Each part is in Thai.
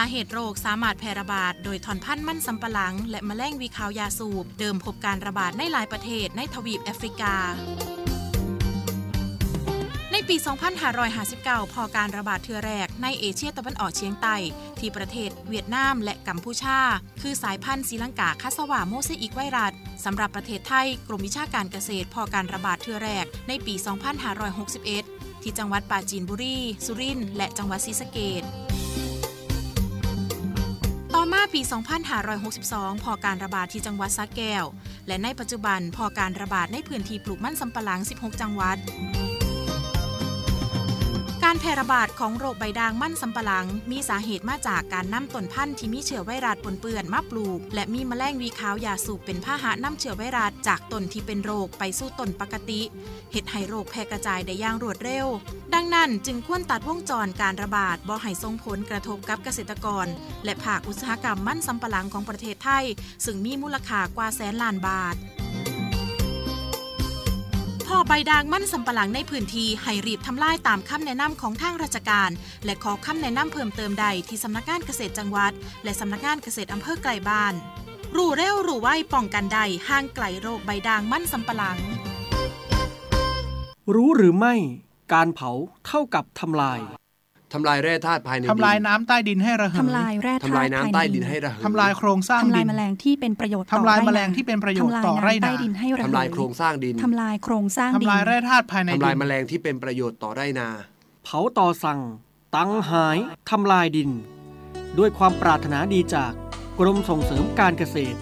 สาเหตุโรคสามารถแพร่ระบาดโดยท่อนพันธุ์มันสำปะหลัง และแมลงหวี่ขาวยาสูบ เดิมพบการระบาดในหลายประเทศในทวีปแอฟริกาในปี 2559 พบการระบาดเทื่อแรกในเอเชียตะวันออกเฉียงใต้ ที่ประเทศเวียดนามและกัมพูชา คือสายพันธุ์ Sri Lankan cassava mosaic virus สำหรับประเทศไทย กรมวิชาการเกษตร พบการระบาดเทื่อแรกในปี 2561 ที่จังหวัดปราจีนบุรี สุรินทร์และจังหวัดศรีสะเกษต่อมา ปี 2562 พอการระบาดที่จังหวัดสระแก้ว และในปัจจุบันพอการระบาดในพื้นที่ปลูกมันสำปะหลัง 16 จังหวัด การแพร่ระบาดของโรคใบด่างมั่นสำปะหลัง มีสาเหตุมาจากการนำต้นพันธุ์ที่มีเชื้อไวรัสปนเปื้อนมาปลูก และมีแมลงวีขาวยาสูบเป็นพาหะนำเชื้อไวรัสจากต้นที่เป็นโรคไปสู่ต้นปกติเฮ็ดให้โรคแพร่กระจายได้อย่างรวดเร็ว ดังนั้นจึงควรตัดวงจรการระบาดบ่ให้ส่งผลกระทบกับเกษตรกร และภาคอุตสาหกรรมมั่นสำปะหลังของประเทศไทย ซึ่งมีมูลค่ากว่าแสนล้านบาท พอใบด่างมั่นสำปะหลังในพื้นที่ให้รีบทำลายตามคำแนะนำของทางราชการ และขอคำแนะนำเพิ่มเติมใดที่สำนักงานเกษตรจังหวัด และสำนักงานเกษตรอำเภอไกลบ้าน รู้เร็วรู้ไวป้องกันใดห่างไกลโรคใบด่างมั่นสำปะหลัง รู้หรือไม่ การเผาเท่ากับทำลาย ทำลายแร่ธาตุภายในดินทำลายน้ำใต้ดินให้ระเหยทำลายแร่ธาตุทำลายน้ำใต้ดินภายให้ระเหยทำลายโครงสร้างทำลาดิยนแมลงที่เป็นประโยชน์ต่อทำลายไร่แมลงนาที่เป็นประโยชน์ทำลายต่อไร่น้ำนาใต้ดินให้ระเหยทำลายโครงสร้างดินทำลายโครงสร้างดินทำลายแร่ธาตุภายในทำดิลายนแมลงที่เป็นประโยชน์ต่อไร่นา เผาต่อสั่ง ตังหายทำลายดิน ด้วยความปรารถนาดีจากกรมส่งเสริมการเกษตร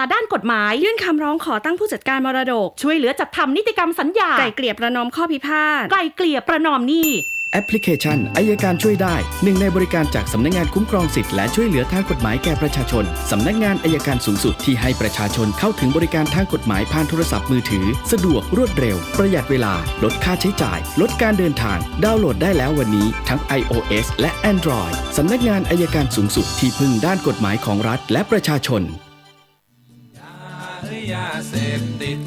ารปรึกษาด้านกฎหมาย ยื่นคำร้องขอตั้งผู้จัดการมรดก ช่วยเหลือจัดทำนิติกรรมสัญญาไกลเกลี่ยประนอมข้อพิพาทไกลเกลี่ยประนอมหนี้แอปพลิเคชันอายการช่วยได้หนึ่งในบริการจากสำนักงานคุ้มครองสิทธิและช่วยเหลือทางกฎหมายแก่ประชาชน สำนักงานอายการสูงสุดที่ให้ประชาชนเข้าถึงบริการทางกฎหมายผ่านโทรศัพท์มือถือ สะดวกรวดเร็ว ประหยัดเวลา ลดค่าใช้จ่าย ลดการเดินทาง ดาวน์โหลดได้แล้ววันนี้ ทั้ง iOS และ Android สำนักงานอายการสูงสุดที่พึ่งด้านกฎหมายของรัฐและประชาชน ยาเสพติด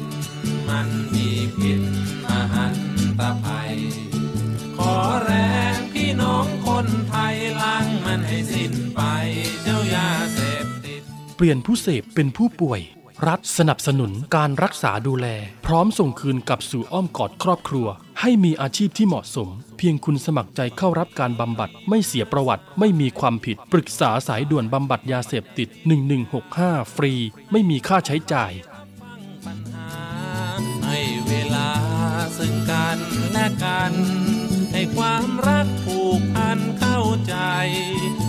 มันมีพิษมหันตภัย ขอแรงพี่น้องคนไทยล้างมันให้สิ้นไป เจ้ายาเสพติด เปลี่ยนผู้เสพเป็นผู้ป่วย รัฐสนับสนุนการรักษาดูแล พร้อมส่งคืนกลับสู่อ้อมกอดครอบครัว ให้มีอาชีพที่เหมาะสม เพียงคุณสมัครใจเข้ารับการบำบัด ไม่เสียประวัติ ไม่มีความผิด ปรึกษาสายด่วนบำบัดยาเสพติด 1165 ฟรี ไม่มีค่าใช้จ่าย กันและกัน ให้ความรักผูกพันเข้าใจ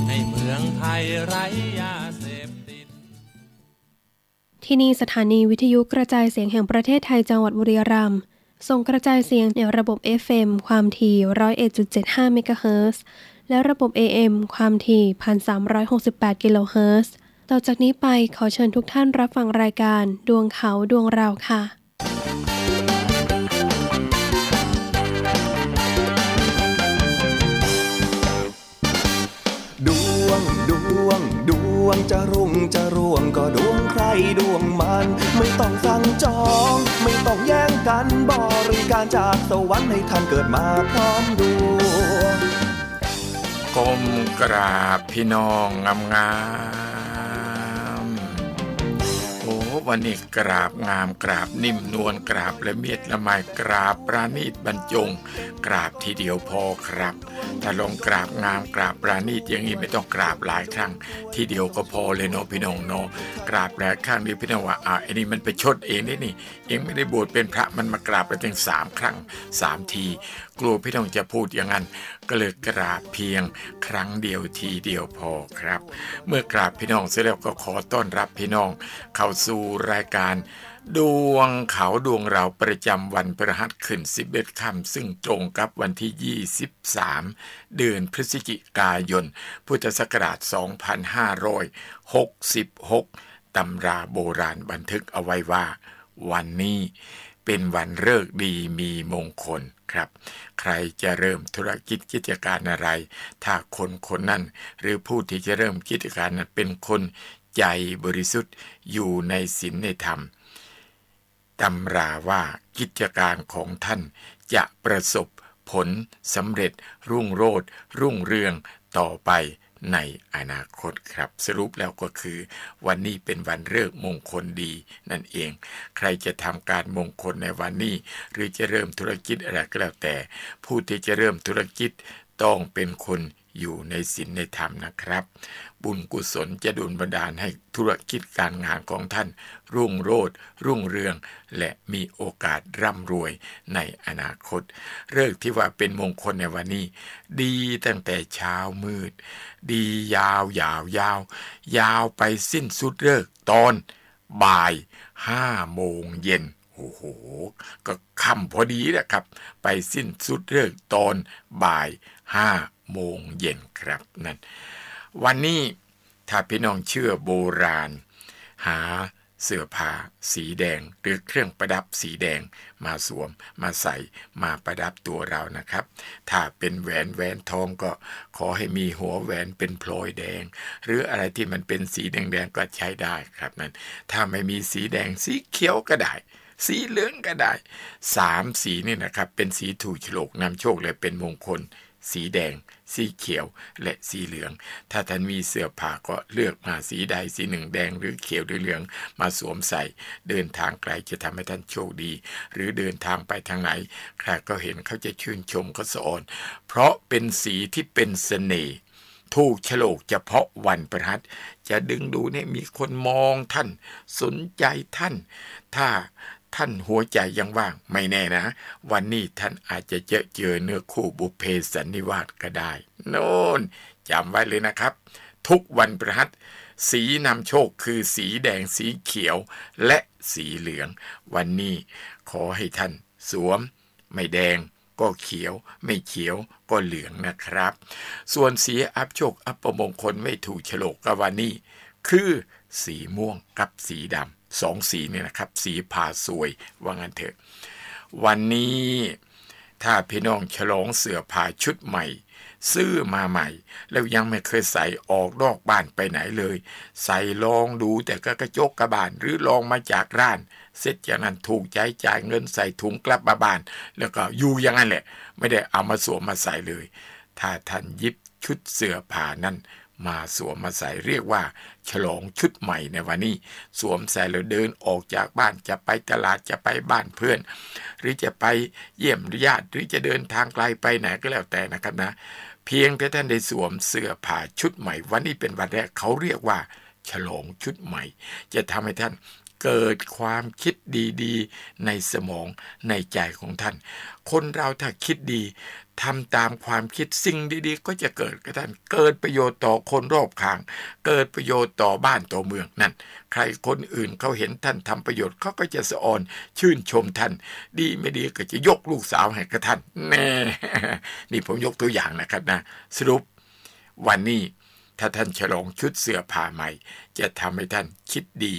ให้เมืองไทยไร้ยาเสพติด ที่นี่สถานีวิทยุกระจายเสียงแห่งประเทศไทยจังหวัดบุรีรัมย์ส่งกระจายเสียงในระบบ FM ความถี่ 101.75 เมกะเฮิรตซ์และระบบ AM ความถี่ 1,368 กิโลเฮิรตซ์ ต่อจากนี้ไปขอเชิญทุกท่านรับฟังรายการดวงเขาดวงเราค่ะ วงจะรุ่งจะร่วงก็ดวงใครดวงมัน ไม่ต้องสั่งจอง ไม่ต้องแย่งกันบริการจากสวรรค์ให้ท่านเกิดมาพร้อมดวงก้มกราบพี่น้องงามงาม วันนี้กราบงามกราบนิ่มนวลกราบละเมียดละไมกราบปราณีตบรรจง กราบทีเดียวพอครับ ถ้าลองกราบงามกราบปราณีตอย่างนี้ไม่ต้องกราบหลายครั้ง ทีเดียวก็พอเลยเนาะพี่น้องเนาะกราบหลายครั้งนี่พี่น้องว่าอะไอ้นี่มันไปชดเองนี่นี่ เองไม่ได้บวชเป็นพระมันมากราบไปถึงสามครั้งสามที กลัวพี่น้องจะพูดอย่างนั้นก็เลยกราบเพียงครั้งเดียวทีเดียวพอครับ เมื่อกราบพี่น้องเสร็จแล้วก็ขอต้อนรับพี่น้อง เข้าสู่รายการดวงเขาดวงเราประจำวันพฤหัสขึ้น 11ค่ำซึ่งตรงกับวันที่ 23 เดือนพฤศจิกายน พุทธศักราช 2566 ตำราโบราณบันทึกเอาไว้ว่า วันนี้เป็นวันเลิกดีมีมงคล ครับ ใครจะเริ่มธุรกิจกิจการอะไร ถ้าคนคนนั้น หรือผู้ที่จะเริ่มกิจการนั้นเป็นคนใจบริสุทธิ์อยู่ในศีลในธรรมตำราว่ากิจการของท่านจะประสบผลสำเร็จรุ่งโรจน์รุ่งเรืองต่อไป ในอนาคตครับ สรุปแล้วก็คือ วันนี้เป็นวันเลิกมงคลดี นั่นเอง ใครจะทำการมงคลในวันนี้ หรือจะเริ่มธุรกิจอะไรก็แล้วแต่ ผู้ที่จะเริ่มธุรกิจต้องเป็นคนอยู่ในศีลในธรรมนะครับ บุญกุศลจะดุลบันดาลให้ธุรกิจการงานของท่าน รุ่งโรจน์รุ่งเรือง และมีโอกาสร่ำรวยในอนาคตเลิกที่ว่าเป็นมงคลในวันนี้ ดีตั้งแต่เช้ามืด ดียาวยาวยาวยาวไปสิ้นสุดเลิกตอนบ่ายห้าโมงเย็นโอ้โห ก็ค่ำพอดีนะครับ ไปสิ้นสุดเลิกตอนบ่ายห้าโมงเย็นครับนั่น วันนี้ถ้าพี่น้องเชื่อโบราณ หาเสื้อผ้าสีแดง หรือเครื่องประดับสีแดงมาสวม มาใส่มาประดับตัวเรานะครับ ถ้าเป็นแหวนแหวนทองก็ขอให้มีหัวแหวนเป็นพลอยแดง หรืออะไรที่มันเป็นสีแดงๆก็ใช้ได้ครับนั่นถ้าไม่มีสีแดงสีเขียวก็ได้สีเหลืองก็ได้สามสีนี่นะครับ เป็นสีถูกโฉลกนำโชคและเป็นมงคล สีแดง สีเขียวและสีเหลือง ถ้าท่านมีเสื้อผ้าก็เลือกมาสีใดสีหนึ่งแดงหรือเขียวหรือเหลืองมาสวมใส่ เดินทางไกลจะทำให้ท่านโชคดี หรือเดินทางไปทางไหนใครก็เห็นเขาจะชื่นชมเขาสะออนเพราะเป็นสีที่เป็นเสน่ห์ถูกฉลกเฉพาะวันประทัดจะดึงดูเนี่ยมีคนมองท่าน สนใจท่าน ถ้า ท่านหัวใจยังว่างไม่แน่นะ วันนี้ท่านอาจจะเจอเจอเนื้อคู่บุเพสันนิวาสก็ได้ โน่นจำไว้เลยนะครับ ทุกวันประหัสสีนำโชคคือสีแดงสีเขียวและสีเหลือง วันนี้ขอให้ท่านสวม ไม่แดงก็เขียว ไม่เขียวก็เหลืองนะครับ ส่วนสีอัพโชคอัปมงคลไม่ถูกฉลกกับวันนี้ คือสีม่วงกับสีดำ สองสีเนี่ยนะครับ สีผ่าสวยว่างั้นเถอะ วันนี้ถ้าพี่น้องฉลองเสื้อผ้าชุดใหม่ ซื้อมาใหม่ แล้วยังไม่เคยใส่ออกนอกบ้านไปไหนเลย ใส่ลองดูแต่ก็กระจกกระบานหรือลองมาจากร้าน เสร็จจากนั้นถูกใจจ่ายเงินใส่ถุงกลับมาบ้าน แล้วก็อยู่อย่างนั้นแหละ ไม่ได้เอามาสวมมาใส่เลย ถ้าท่านยิบชุดเสื้อผ้านั้น มาสวมมาใส่เรียกว่า ฉลองชุดใหม่ในวันนี้ สวมใส่แล้วเดินออกจากบ้านจะไปตลาดจะไปบ้านเพื่อน หรือจะไปเยี่ยมญาติหรือจะเดินทางไกลไปไหนก็แล้วแต่นะครับนะ เพียงแต่ท่านได้สวมเสื้อผ้าชุดใหม่ วันนี้เป็นวันแรกเขาเรียกว่า ฉลองชุดใหม่ จะทำให้ท่านเกิดความคิดดีๆ ในสมองในใจของท่าน คนเราถ้าคิดดี ทำตามความคิดสิ่งดีๆ ก็จะเกิดกับท่านเกิดประโยชน์ต่อคนรอบข้าง เกิดประโยชน์ต่อบ้านต่อเมืองนั่น ใครคนอื่นเขาเห็นท่านทำประโยชน์เขาก็จะสะออน ชื่นชมท่าน ดีไม่ดีก็จะยกลูกสาวให้กับท่านแน่นี่ผมยกตัวอย่างนะครับนะ สรุปวันนี้ถ้าท่านฉลองชุดเสื้อผ้าใหม่ จะทำให้ท่านคิดดี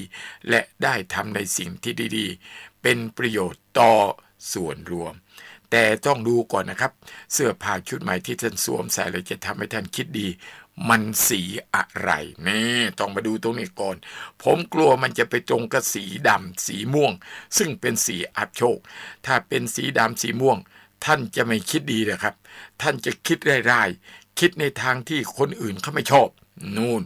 และได้ทำในสิ่งที่ดีๆ เป็นประโยชน์ต่อส่วนรวม แต่ต้องดูก่อนนะครับ เสื้อผ้าชุดใหม่ที่ท่านสวมใส่เลยจะทำให้ท่านคิดดี มันสีอะไรนี่ต้องมาดูตรงนี้ก่อน ผมกลัวมันจะไปตรงกับสีดำสีม่วง ซึ่งเป็นสีอับโชค ถ้าเป็นสีดำสีม่วง ท่านจะไม่คิดดีนะครับ ท่านจะคิดไร้ๆคิดในทางที่คนอื่นเขาไม่ชอบ นู่น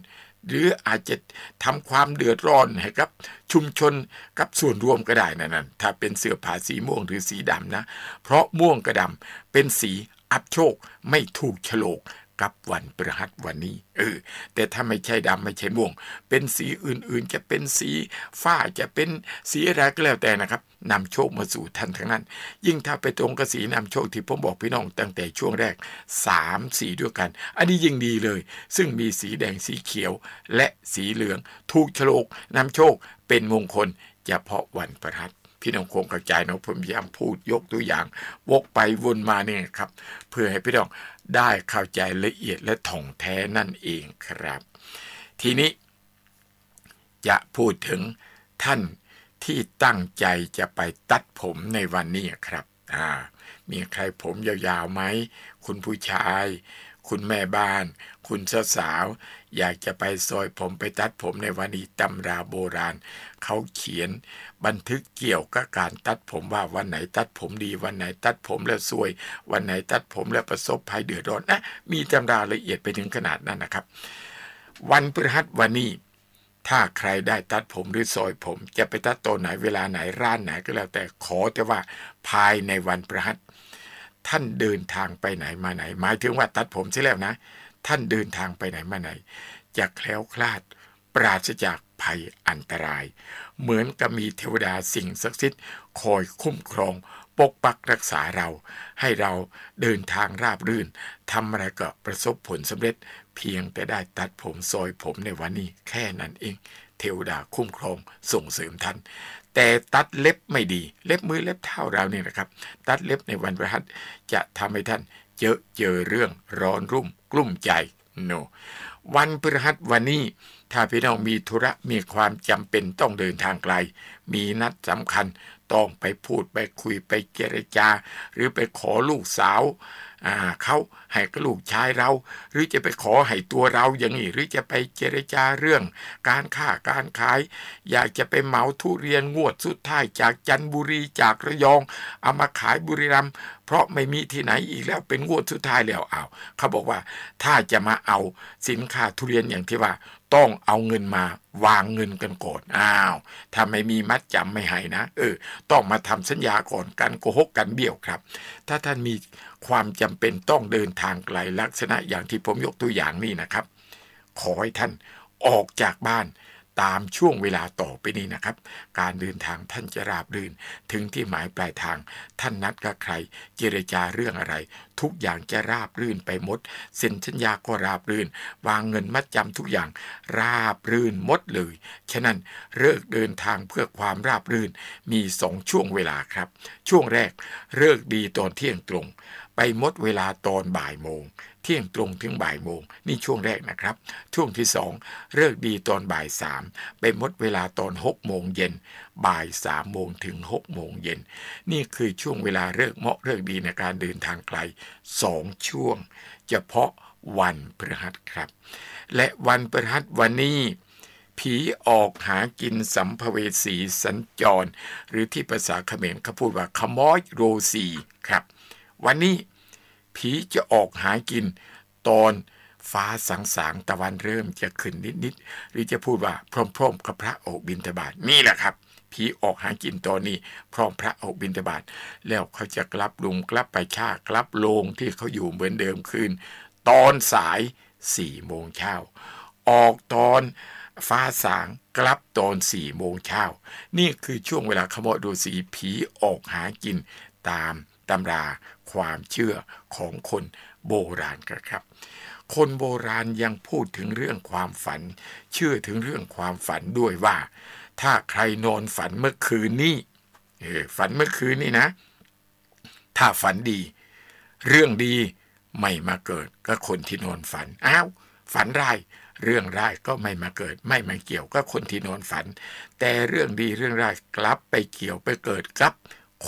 หรืออาจจะทำความเดือดร้อนให้กับชุมชนกับส่วนรวมก็ได้นั่นั่นถ้าเป็นเสื้อผ้าสีม่วงหรือสีดำนะ เพราะม่วงกับดำเป็นสีอับโชคไม่ถูกฉลก กับวันประหัสวันนี้ เออ แต่ถ้าไม่ใช่ดำไม่ใช่ม่วง เป็นสีอื่นๆ จะเป็นสีฝ้าจะเป็นสีอะไรก็แล้วแต่นะครับนำโชคมาสู่ท่านทั้งนั้น ยิ่งถ้าไปตรงกับสีนำโชคที่ผมบอกพี่น้องตั้งแต่ช่วงแรก 3 สีด้วยกัน อันนี้ยิ่งดีเลย ซึ่งมีสีแดงสีเขียว และสีเหลือง ถูกฉลกนำโชคเป็นมงคลเฉพาะวันประหัสพี่น้องคงกระจายนะผมพยายามพูดยกตัวอย่าง วกไปวนมาเนี่ยครับ เพื่อให้พี่น้อง ได้เข้าใจละเอียดและถ่องแท้นั่นเองครับ ทีนี้จะพูดถึงท่านที่ตั้งใจจะไปตัดผมในวันนี้ครับอ่ามีใครผมยาวๆไหม คุณผู้ชาย คุณแม่บ้าน คุณสาว อยากจะไปซอยผมไปตัดผมในวันนี้ตำราโบราณ เขาเขียนบันทึกเกี่ยวกับการตัดผมว่าวันไหนตัดผมดี วันไหนตัดผมแล้วซวย วันไหนตัดผมแล้วประสบภัยเดือดร้อนนะมีตำราละเอียดไปถึงขนาดนั้นนะครับ วันพฤหัสวันนี้ถ้าใครได้ตัดผมหรือซอยผม จะไปตัดตัวไหนเวลาไหนร้านไหนก็แล้วแต่ขอแต่ว่าภายในวันพฤหัสท่านเดินทางไปไหนมาไหน หมายถึงว่าตัดผมใช่แล้วนะ ท่านเดินทางไปไหนมาไหนจะแคล้วคลาดปราศจากภัยอันตราย เหมือนกับมีเทวดาสิ่งศักดิ์สิทธิ์คอยคุ้มครอง ปกปักรักษาเรา ให้เราเดินทางราบรื่นทำอะไรก็ประสบผลสำเร็จ เพียงแต่ได้ตัดผมซอยผมในวันนี้แค่นั้นเอง เทวดาคุ้มครองส่งเสริมท่าน แต่ตัดเล็บไม่ดี เล็บมือเล็บเท้าเราเนี่ยนะครับ ตัดเล็บในวันพฤหัสจะทำให้ท่าน เจอเจอเรื่องร้อนรุ่มกลุ่มใจโนวันพฤหัสวันนี้ ถ้าพี่น้องมีธุระมีความจำเป็นต้องเดินทางไกล มีนัดสำคัญต้องไปพูดไปคุยไปเจรจา หรือไปขอลูกสาว เขาให้กลูกชายเรา หรือจะไปขอให้ตัวเราอย่างนี้หรือจะไปเจรจาเรื่อง การค้าการขาย อยากจะไปเหมาทุเรียนงวดสุดท้ายจากจันทบุรีจากระยอง เอามาขายบุรีรัมย์เพราะไม่มีที่ไหนอีกแล้วเป็นงวดสุดท้ายแล้วอ้าวเขาบอกว่าถ้าจะมาเอาสินค้าทุเรียนอย่างที่ว่า ต้องเอาเงินมาวางเงินกันก่อนอ้าวถ้าไม่มีมัดจำไม่ให้นะ เออ ต้องมาทำสัญญาก่อนกันโกหกกันเบี้ยวครับ ถ้าท่านมีความจำเป็นต้องเดินทางไกลลักษณะอย่างที่ผมยกตัวอย่างนี่นะครับ ขอให้ท่านออกจากบ้าน ตามช่วงเวลาต่อไปนี้นะครับ การเดินทางท่านจะราบรื่น ถึงที่หมายปลายทาง ท่านนัดกับใคร เจรจาเรื่องอะไร ทุกอย่างจะราบรื่นไปหมดเซ็นสัญญาก็ราบรื่น วางเงินมัดจำทุกอย่างราบรื่นหมดเลย ฉะนั้นเลิกเดินทางเพื่อความราบรื่นมีสองช่วงเวลาครับ ช่วงแรกเลิกดีตอนเที่ยงตรง ไปหมดเวลาตอนบ่ายโมง เที่ยงตรงถึงบ่ายโมง นี่ช่วงแรกนะครับ ช่วงที่สองเลิกดีตอนบ่ายสามไปหมดเวลาตอนหกโมงเย็น บ่ายสามโมงถึงหกโมงเย็น นี่คือช่วงเวลาเลิกเหมาะเลิกดีในการเดินทางไกลสองช่วง เฉพาะวันพฤหัสครับ และวันพฤหัสวันนี้ผีออกหากินสัมภเวสีสัญจร หรือที่ภาษาเขมรเขาพูดว่าขมอยโรซีครับ วันนี้ ผีจะออกหากิน ตอนฟ้าสางสางตะวันเริ่มจะขึ้นนิดๆหรือจะพูดว่าพร้อมๆกับพระออกบินทบาทนี่แหละครับผีออกหากินตอนนี้ พร้อมพระออกบินทบาทแล้วเขาจะกลับลุงกลับไปชากลับโลงที่เขาอยู่เหมือนเดิมคืน ตอนสายสี่โมงเช้าออกตอนฟ้าสางกลับตอนสี่โมงเช้านี่คือช่วงเวลาขโมยดูสีผีออกหากินตามตำรา ความเชื่อของคนโบราณกันครับ คนโบราณยังพูดถึงเรื่องความฝัน เชื่อถึงเรื่องความฝันด้วยว่า ถ้าใครนอนฝันเมื่อคืนนี้ฝันเมื่อคืนนี้นะ ถ้าฝันดี เรื่องดีไม่มาเกิดก็คนที่นอนฝันอ้าวฝันร้ายเรื่องร้ายก็ไม่มาเกิด ไม่มาเกี่ยวก็คนที่นอนฝัน แต่เรื่องดีเรื่องร้ายกลับไปเกี่ยวไปเกิดกับ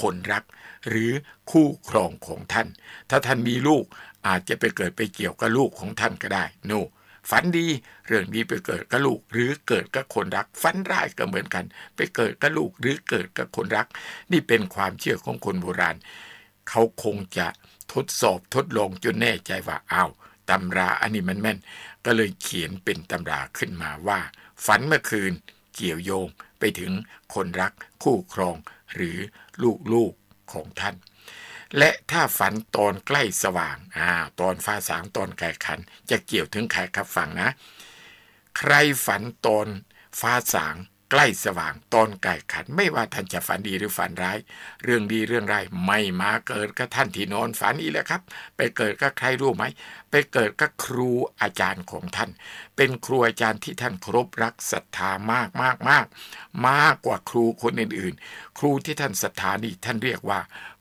คนรัก หรือคู่ครองของท่าน ถ้าท่านมีลูกอาจจะไปเกิดไปเกี่ยวกับลูกของท่านก็ได้โน่ฝันดีเรื่องดีไปเกิดกับลูกหรือเกิดกับคนรัก ฝันร้ายก็เหมือนกัน ไปเกิดกับลูกหรือเกิดกับคนรัก นี่เป็นความเชื่อของคนโบราณ เขาคงจะทดสอบทดลองจนแน่ใจว่าอ้าวตำราอันนี้มันแม่น ก็เลยเขียนเป็นตำราขึ้นมาว่า ฝันเมื่อคืนเกี่ยวโยงไปถึงคนรักคู่ครอง หรือลูกๆ ของท่าน และถ้าฝันตอนใกล้สว่างอ่าตอนฟ้าสางตอนไก่ขัน จะเกี่ยวถึงใครครับฟังนะ ใครฝันตอนฟ้าสาง ใกล้สว่างตอนไก่ขัน ไม่ว่าท่านจะฝันดีหรือฝันร้าย เรื่องดีเรื่องร้ายไม่มาเกิดกับท่านที่นอนฝันอีกแล้วครับ ไปเกิดกับใครรู้ไหม ไปเกิดกับครูอาจารย์ของท่าน เป็นครูอาจารย์ที่ท่านเคารพรักศรัทธามากมากมากมากกว่าครูคนอื่นๆ ครูที่ท่านศรัทธานี่ท่านเรียกว่า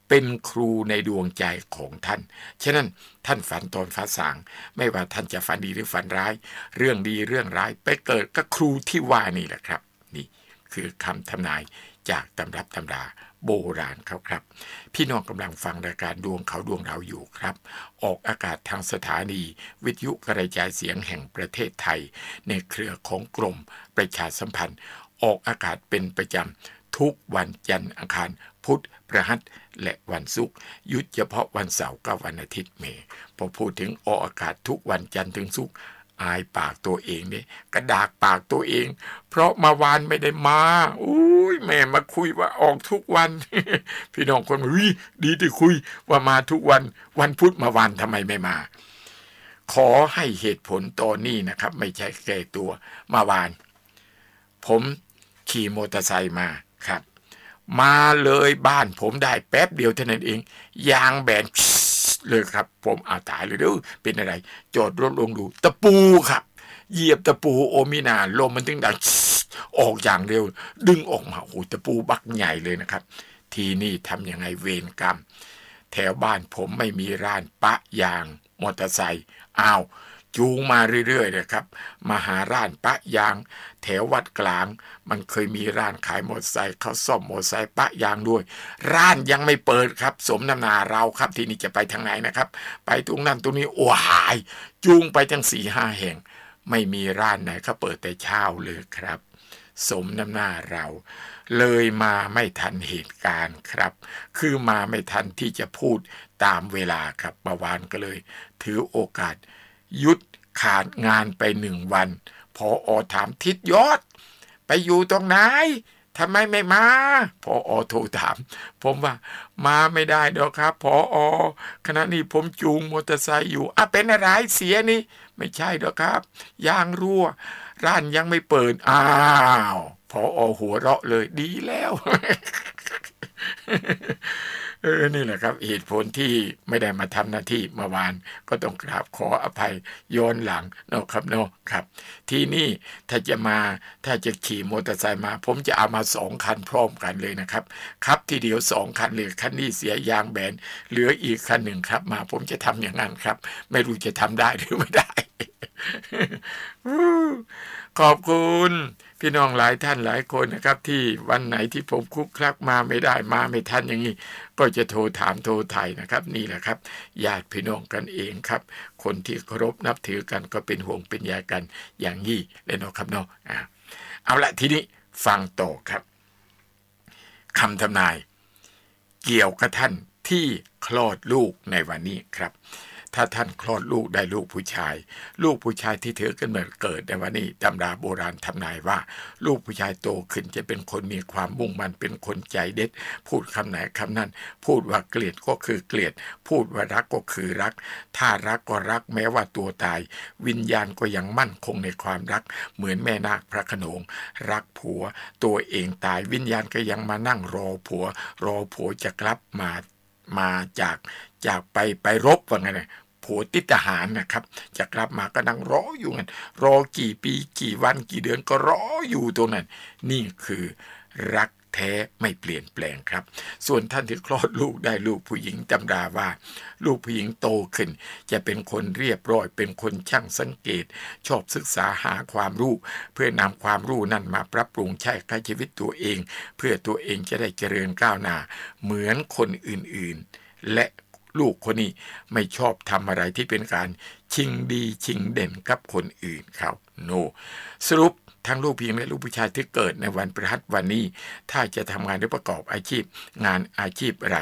เป็นครูในดวงใจของท่าน ฉะนั้นท่านฝันตอนฟ้าสาง ไม่ว่าท่านจะฝันดีหรือฝันร้าย เรื่องดีเรื่องร้ายไปเกิดกับครูที่ว่านี่แหละครับ คือคำทำนายจากตำรับตำราโบราณเขาครับ พี่น้องกำลังฟังรายการดวงเขาดวงเราอยู่ครับ ออกอากาศทางสถานี วิทยุกระจายเสียงแห่งประเทศไทย ในเครือของกรมประชาสัมพันธ์ ออกอากาศเป็นประจำทุกวันจันทร์อังคารพุธประหัสและวันศุกร์หยุดเฉพาะวันเสาร์กับวันอาทิตย์เมพอพูดถึงออกอากาศทุกวันจันทร์ถึงศุกร์ อายปากตัวเองเนี่ยกระดากปากตัวเอง เพราะมาวานไม่ได้มาอุ้ยแม่มาคุยว่าออกทุกวัน พี่น้องคนวิดีที่คุยว่ามาทุกวัน วันพุธมาวานทำไมไม่มา ขอให้เหตุผลตอนนี้นะครับ ไม่ใช่แก่ตัวมาวาน ผมขี่มอเตอร์ไซค์มาครับ มาเลยบ้านผมได้แป๊บเดียวเท่านั้นเองยางแบน เลยครับ ผมอาตายเลยเด้อเป็นอะไร จอดรถลงดู ตะปูครับ เหยียบตะปูโอมินาลมมันถึงดังออกอย่างเร็ว ดึงออกมาโอ้ตะปูบักใหญ่เลยนะครับ ทีนี่ทำยังไงเวรกรรม แถวบ้านผมไม่มีร้านปะยางมอเตอร์ไซค์อ้าวจูงมาเรื่อยๆเลยครับ มาหาร้านปะยาง แถววัดกลาง มันเคยมีร้านขายมอเตอร์ไซค์เขาซ่อมมอเตอร์ไซค์ปะยางด้วย ร้านยังไม่เปิดครับ สมน้ำหนาเราครับ ที่นี้จะไปทางไหนนะครับ ไปตรงนั้นตรงนี้โอ้หาย จูงไปทั้งสี่ห้าแห่ง ไม่มีร้านไหนเขาเปิดแต่เช้าเลยครับ สมน้ำหน้าเรา เลยมาไม่ทันเหตุการณ์ครับ คือมาไม่ทันที่จะพูดตามเวลาครับเมื่อวานก็เลย ถือโอกาส ยุดขาดงานไปหนึ่งวัน พออถามทิศยอดไปอยู่ตรงไหนทำไมไม่มาพออโทรถาม ผมว่า มาไม่ได้เดอกครับพออขณะนี้ผมจูงมอเตอร์ไซค์อยู่อะเป็นอะไรเสียนี่ ไม่ใช่เดอกครับ ยางรั่ว ร้านยังไม่เปิดอ้าวพออหัวเราะเลยดีแล้ว เออนี่แหละครับ เหตุผลที่ไม่ได้มาทำหน้าที่เมื่อวาน ก็ต้องกราบขออภัยย้อนหลังเนาะครับเนาะครับ ที่นี่ถ้าจะมาถ้าจะขี่มอเตอร์ไซค์มา ผมจะเอามาสองคันพร้อมกันเลยนะครับ ครับทีเดียวสองคันเลยคันนี้เสียยางแบนเหลืออีกคันหนึ่งครับ มาผมจะทำอย่างนั้นครับ ไม่รู้จะทำได้หรือไม่ได้ ขอบคุณ พี่น้องหลายท่านหลายคนนะครับ ที่วันไหนที่ผมคุกคลักมาไม่ได้มาไม่ทันอย่างนี้ ก็จะโทรถามโทรไทยนะครับ นี่แหละครับญาติพี่น้องกันเองครับ คนที่เคารพนับถือกันก็เป็นห่วงเป็นใยกันอย่างนี้เลยเนาะครับเนาะอ่าเอาละทีนี้ฟังต่อครับคำทำนาย เกี่ยวกับท่านที่คลอดลูกในวันนี้ครับ ถ้าท่านคลอดลูกได้ลูกผู้ชาย ลูกผู้ชายที่ถือกันเหมือนเกิดในวันนี้ตำราโบราณทำนายว่า ลูกผู้ชายโตขึ้นจะเป็นคนมีความมุ่งมั่นเป็นคนใจเด็ด พูดคำไหนคำนั้น พูดว่าเกลียดก็คือเกลียด พูดว่ารักก็คือรัก ถ้ารักก็รักแม้ว่าตัวตาย วิญญาณก็ยังมั่นคงในความรัก เหมือนแม่นาคพระขนง รักผัว ตัวเองตายวิญญาณก็ยังมานั่งรอผัว รอผัวจะกลับมามาจากจากไปไปรบว่าไงนะ ผัวติดทหารนะครับ จะกลับมาก็นั่งรออยู่งั้นรอกี่ปีกี่วันกี่เดือนก็รออยู่ตรงนั้น นี่คือรักแท้ไม่เปลี่ยนแปลงครับ ส่วนท่านที่คลอดลูกได้ลูกผู้หญิงตำราว่า ลูกผู้หญิงโตขึ้น จะเป็นคนเรียบร้อย เป็นคนช่างสังเกต ชอบศึกษาหาความรู้ เพื่อนำความรู้นั่นมาปรับปรุงใช้กับชีวิตตัวเอง เพื่อตัวเองจะได้เจริญก้าวหน้า เหมือนคนอื่นๆ และ ลูกคนนี้ไม่ชอบทำอะไรที่เป็นการชิงดีชิงเด่นกับคนอื่นเขาโนสรุปทั้งลูกผู้หญิงและลูกผู้ชายที่เกิดในวันประหัสวันนี้ ถ้าจะทำงานหรือประกอบอาชีพ งานอาชีพอะไร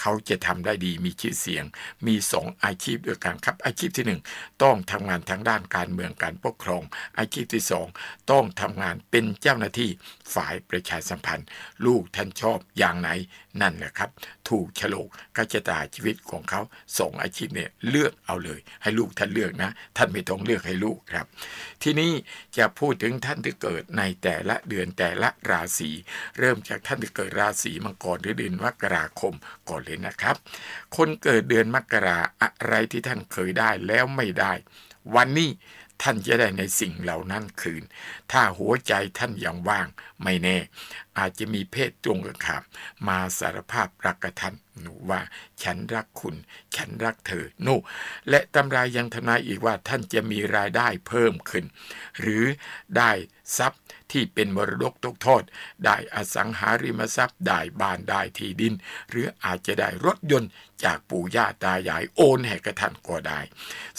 เขาจะทำได้ดีมีชื่อเสียง มีสองอาชีพด้วยกันครับ อาชีพที่หนึ่งต้องทำงานทางด้านการเมืองการปกครอง อาชีพที่สองต้องทำงานเป็นเจ้าหน้าที่ฝ่ายประชาสัมพันธ์ ลูกท่านชอบอย่างไหน นั่นแหละครับ ถูกฉลกก็จะตาชีวิตของเขาสองอาชีพเนี่ยเลือกเอาเลย ให้ลูกท่านเลือกนะ ท่านไม่ต้องเลือกให้ลูกครับ ทีนี้จะพูดถึงท่านที่เกิดในแต่ละเดือนแต่ละราศีเริ่มจากท่านที่เกิดราศีมังกรหรือเดือนมกราคมก่อนเลยนะครับ คนเกิดเดือนมกราอะไรที่ท่านเคยได้แล้วไม่ได้ วันนี้ ท่านจะได้ในสิ่งเหล่านั้นคืน ถ้าหัวใจท่านยังว่างไม่แน่ อาจจะมีเพศตรงกันข้ามมาสารภาพรักกับท่านหนูว่า ฉันรักคุณ ฉันรักเธอนู่และตำรายังทำนายอีกว่าท่านจะมีรายได้เพิ่มขึ้น หรือได้ทรัพย์ ที่เป็นมรดกตกทอด ได้อสังหาริมทรัพย์ได้บ้านได้ที่ดิน หรืออาจจะได้รถยนต์จากปู่ย่าตายายโอนให้กับท่านก็ได้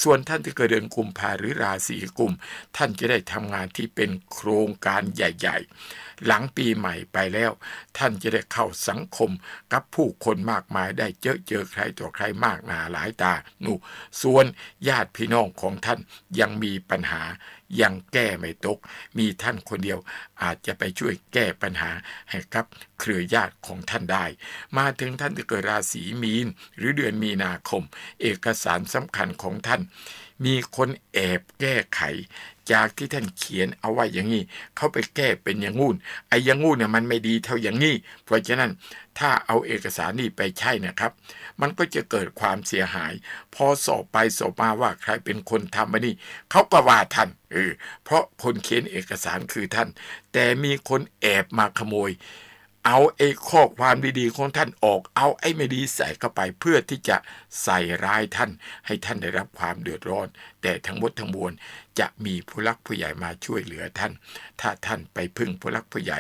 ส่วนท่านที่เกิดเดือนกุมภาหรือราศีกุม ท่านจะได้ทำงานที่เป็นโครงการใหญ่ ๆ หลังปีใหม่ไปแล้ว ท่านจะได้เข้าสังคมกับผู้คนมากมายได้เจอเจอใครต่อใครมากหนาหลายตาหนูส่วนญาติพี่น้องของท่านยังมีปัญหา ยังแก้ไม่ตก มีท่านคนเดียว อาจจะไปช่วยแก้ปัญหาให้กับเครือญาติของท่านได้ มาถึงท่านที่เกิดราศีมีน หรือเดือนมีนาคม เอกสารสำคัญของท่าน มีคนแอบแก้ไข จากที่ท่านเขียนเอาไว้อย่างนี้เขาไปแก้เป็นอย่างงูนไอ้อย่างงูนเนี่ยมันไม่ดีเท่าอย่างนี้เพราะฉะนั้นถ้าเอาเอกสารนี่ไปใช่นะครับ มันก็จะเกิดความเสียหาย พอสอบไปสอบมาว่าใครเป็นคนทำมานี่เขาก็ว่าท่านเออเพราะคนเขียนเอกสารคือท่านแต่มีคนแอบมาขโมย เอาไอ้ข้อความดีๆของท่านออก เอาไอ้ไม่ดีใส่เข้าไปเพื่อที่จะใส่ร้ายท่าน ให้ท่านได้รับความเดือดร้อน แต่ทั้งหมดทั้งมวลจะมีผู้รักผู้ใหญ่มาช่วยเหลือท่าน ถ้าท่านไปพึ่งผู้รักผู้ใหญ่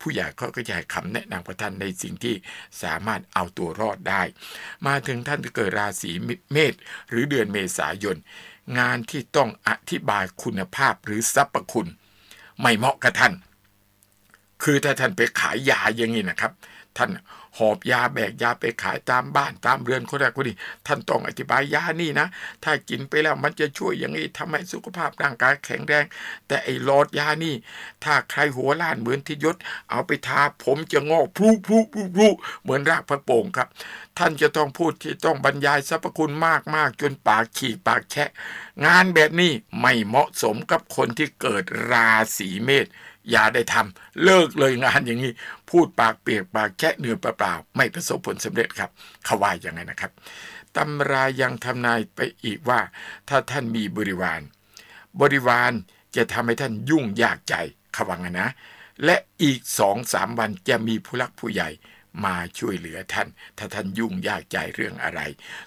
ผู้ใหญ่เขาก็จะให้คำแนะนำกับท่านในสิ่งที่สามารถเอาตัวรอดได้ มาถึงท่านที่เกิดราศีเมษหรือเดือนเมษายน งานที่ต้องอธิบายคุณภาพหรือสรรพคุณ ไม่เหมาะกับท่าน คือถ้าท่านไปขายยาอย่างนี้นะครับ ท่าน หอบยาแบกยาไปขายตามบ้านตามเรือนคนใดคนนี้ท่านต้องอธิบายยานี่นะ ถ้ากินไปแล้วมันจะช่วยอย่างนี้ทำให้สุขภาพร่างกายแข็งแรง แต่ไอ้หลอดยานี่ ถ้าใครหัวล้านเหมือนที่ยศ เอาไปทาผมจะงอกพลุพลุพลุพลุเหมือนรากพระโป่งครับ ท่านจะต้องพูดที่ต้องบรรยายสรรพคุณมากมากจนปากขีดปากแฉะงานแบบนี้ไม่เหมาะสมกับคนที่เกิดราศีเมษอย่าได้ทำเลิกเลยงานอย่างนี้ พูดปากเปียกปากแค่เนื้อเปล่าๆไม่ประสบผลสำเร็จครับเขาว่าอย่างไงนะครับตำรายังทำนายไปอีกว่า ถ้าท่านมีบริวาร บริวารจะทำให้ท่านยุ่งยากใจเขาว่างนะ และอีกสองสามวันจะมีผู้รักผู้ใหญ่มาช่วยเหลือท่าน ถ้าท่านยุ่งยากใจเรื่องอะไร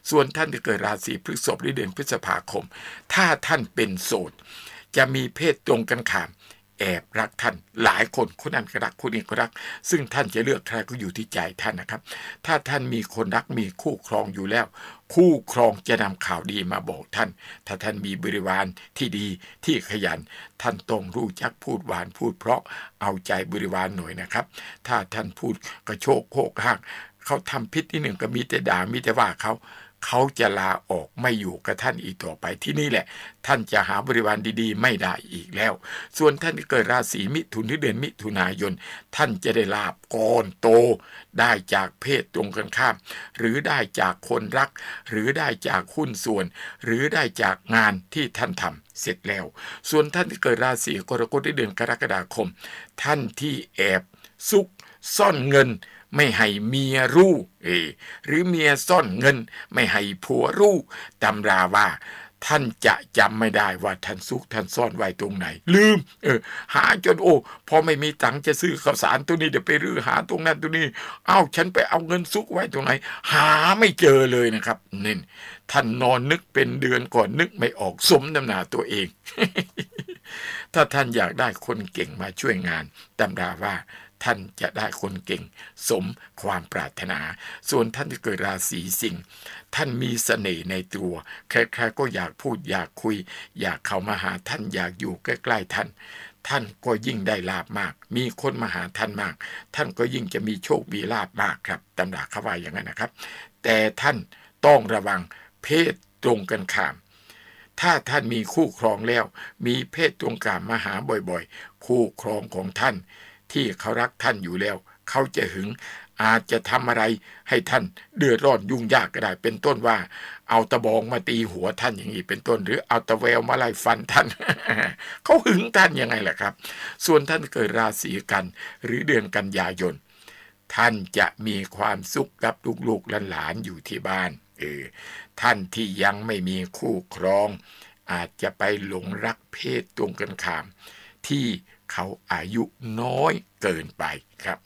ส่วนท่านที่เกิดราศีพฤษภหรือเดือนพฤษภาคม ถ้าท่านเป็นโสด จะมีเพศตรงกันข้าม แอบรักท่านหลายคนคนนั้นก็รักคนนี้ก็รัก ซึ่งท่านจะเลือกใครก็อยู่ที่ใจท่านนะครับ ถ้าท่านมีคนรักมีคู่ครองอยู่แล้ว คู่ครองจะนำข่าวดีมาบอกท่าน ถ้าท่านมีบริวารที่ดีที่ขยัน ท่านต้องรู้จักพูดหวานพูดเพราะเอาใจบริวารหน่อยนะครับ ถ้าท่านพูดกระโชกโคกห้างเขาทำพิษที่หนึ่งก็มีแต่ด่ามีแต่ว่าเขา เขาจะลาออกไม่อยู่กับท่านอีกต่อไปที่นี่แหละ ท่านจะหาบริวารดีๆ ไม่ได้อีกแล้ว ส่วนท่านที่เกิดราศีมิถุนหรือเดือนมิถุนายน ท่านจะได้ลาบก้อนโต ได้จากเพศตรงกันข้าม หรือได้จากคนรัก หรือได้จากหุ้นส่วน หรือได้จากงานที่ท่านทำเสร็จแล้ว ส่วนท่านที่เกิดราศีกรกฎในเดือนกรกฎาคม ท่านที่แอบซุกซ่อนเงิน ไม่ให้เมียรู้เอหรือเมียซ่อนเงิน ไม่ให้ผัวรู้ตำราว่า ท่านจะจำไม่ได้ว่าท่านซุกท่านซ่อนไว้ตรงไหน ลืม เออ หาจนโอ้พอไม่มีตังค์จะซื้อข้าวสารตัวนี้เดี๋ยวไปรื้อหาตรงนั้นตรงนี้ เอ้าฉันไปเอาเงินซุกไว้ตรงไหน หาไม่เจอเลยนะครับนี่ท่านนอนนึกเป็นเดือนก่อนนึกไม่ออกสมน้ำหนาตัวเอง ถ้าท่านอยากได้คนเก่งมาช่วยงานตำราว่า ท่านจะได้คนเก่ง สมความปรารถนา ส่วนท่านที่เกิดราศีสิงห์ท่านมีเสน่ห์ในตัวใครๆก็อยากพูดอยากคุย อยากเข้ามาหาท่านอยากอยู่ใกล้ๆท่าน ท่านก็ยิ่งได้ลาบมาก มีคนมาหาท่านมาก ท่านก็ยิ่งจะมีโชคมีลาบมากครับตำราเขาว่าอย่างนั้นนะครับ แต่ท่านต้องระวังเพศตรงกันข้ามถ้าท่านมีคู่ครองแล้ว มีเพศตรงขามมาหาบ่อยๆ คู่ครองของท่าน ที่เขารักท่านอยู่แล้ว เขาจะหึงอาจจะทำอะไรให้ท่านเดือดร้อนยุ่งยากก็ได้ เป็นต้นว่า เอาตะบองมาตีหัวท่านอย่างนี้เป็นต้น หรือเอาตะแววมาไล่ฟันท่าน เขาหึงท่านยังไงล่ะครับ ส่วนท่านเกิดราศีกัน หรือเดือนกันยายนท่านจะมีความสุขกับลูกๆหลานๆอยู่ที่บ้านเออท่านที่ยังไม่มีคู่ครอง อาจจะไปหลงรักเพศตรงกันข้าม ที่ เขาอายุน้อยเกินไปครับ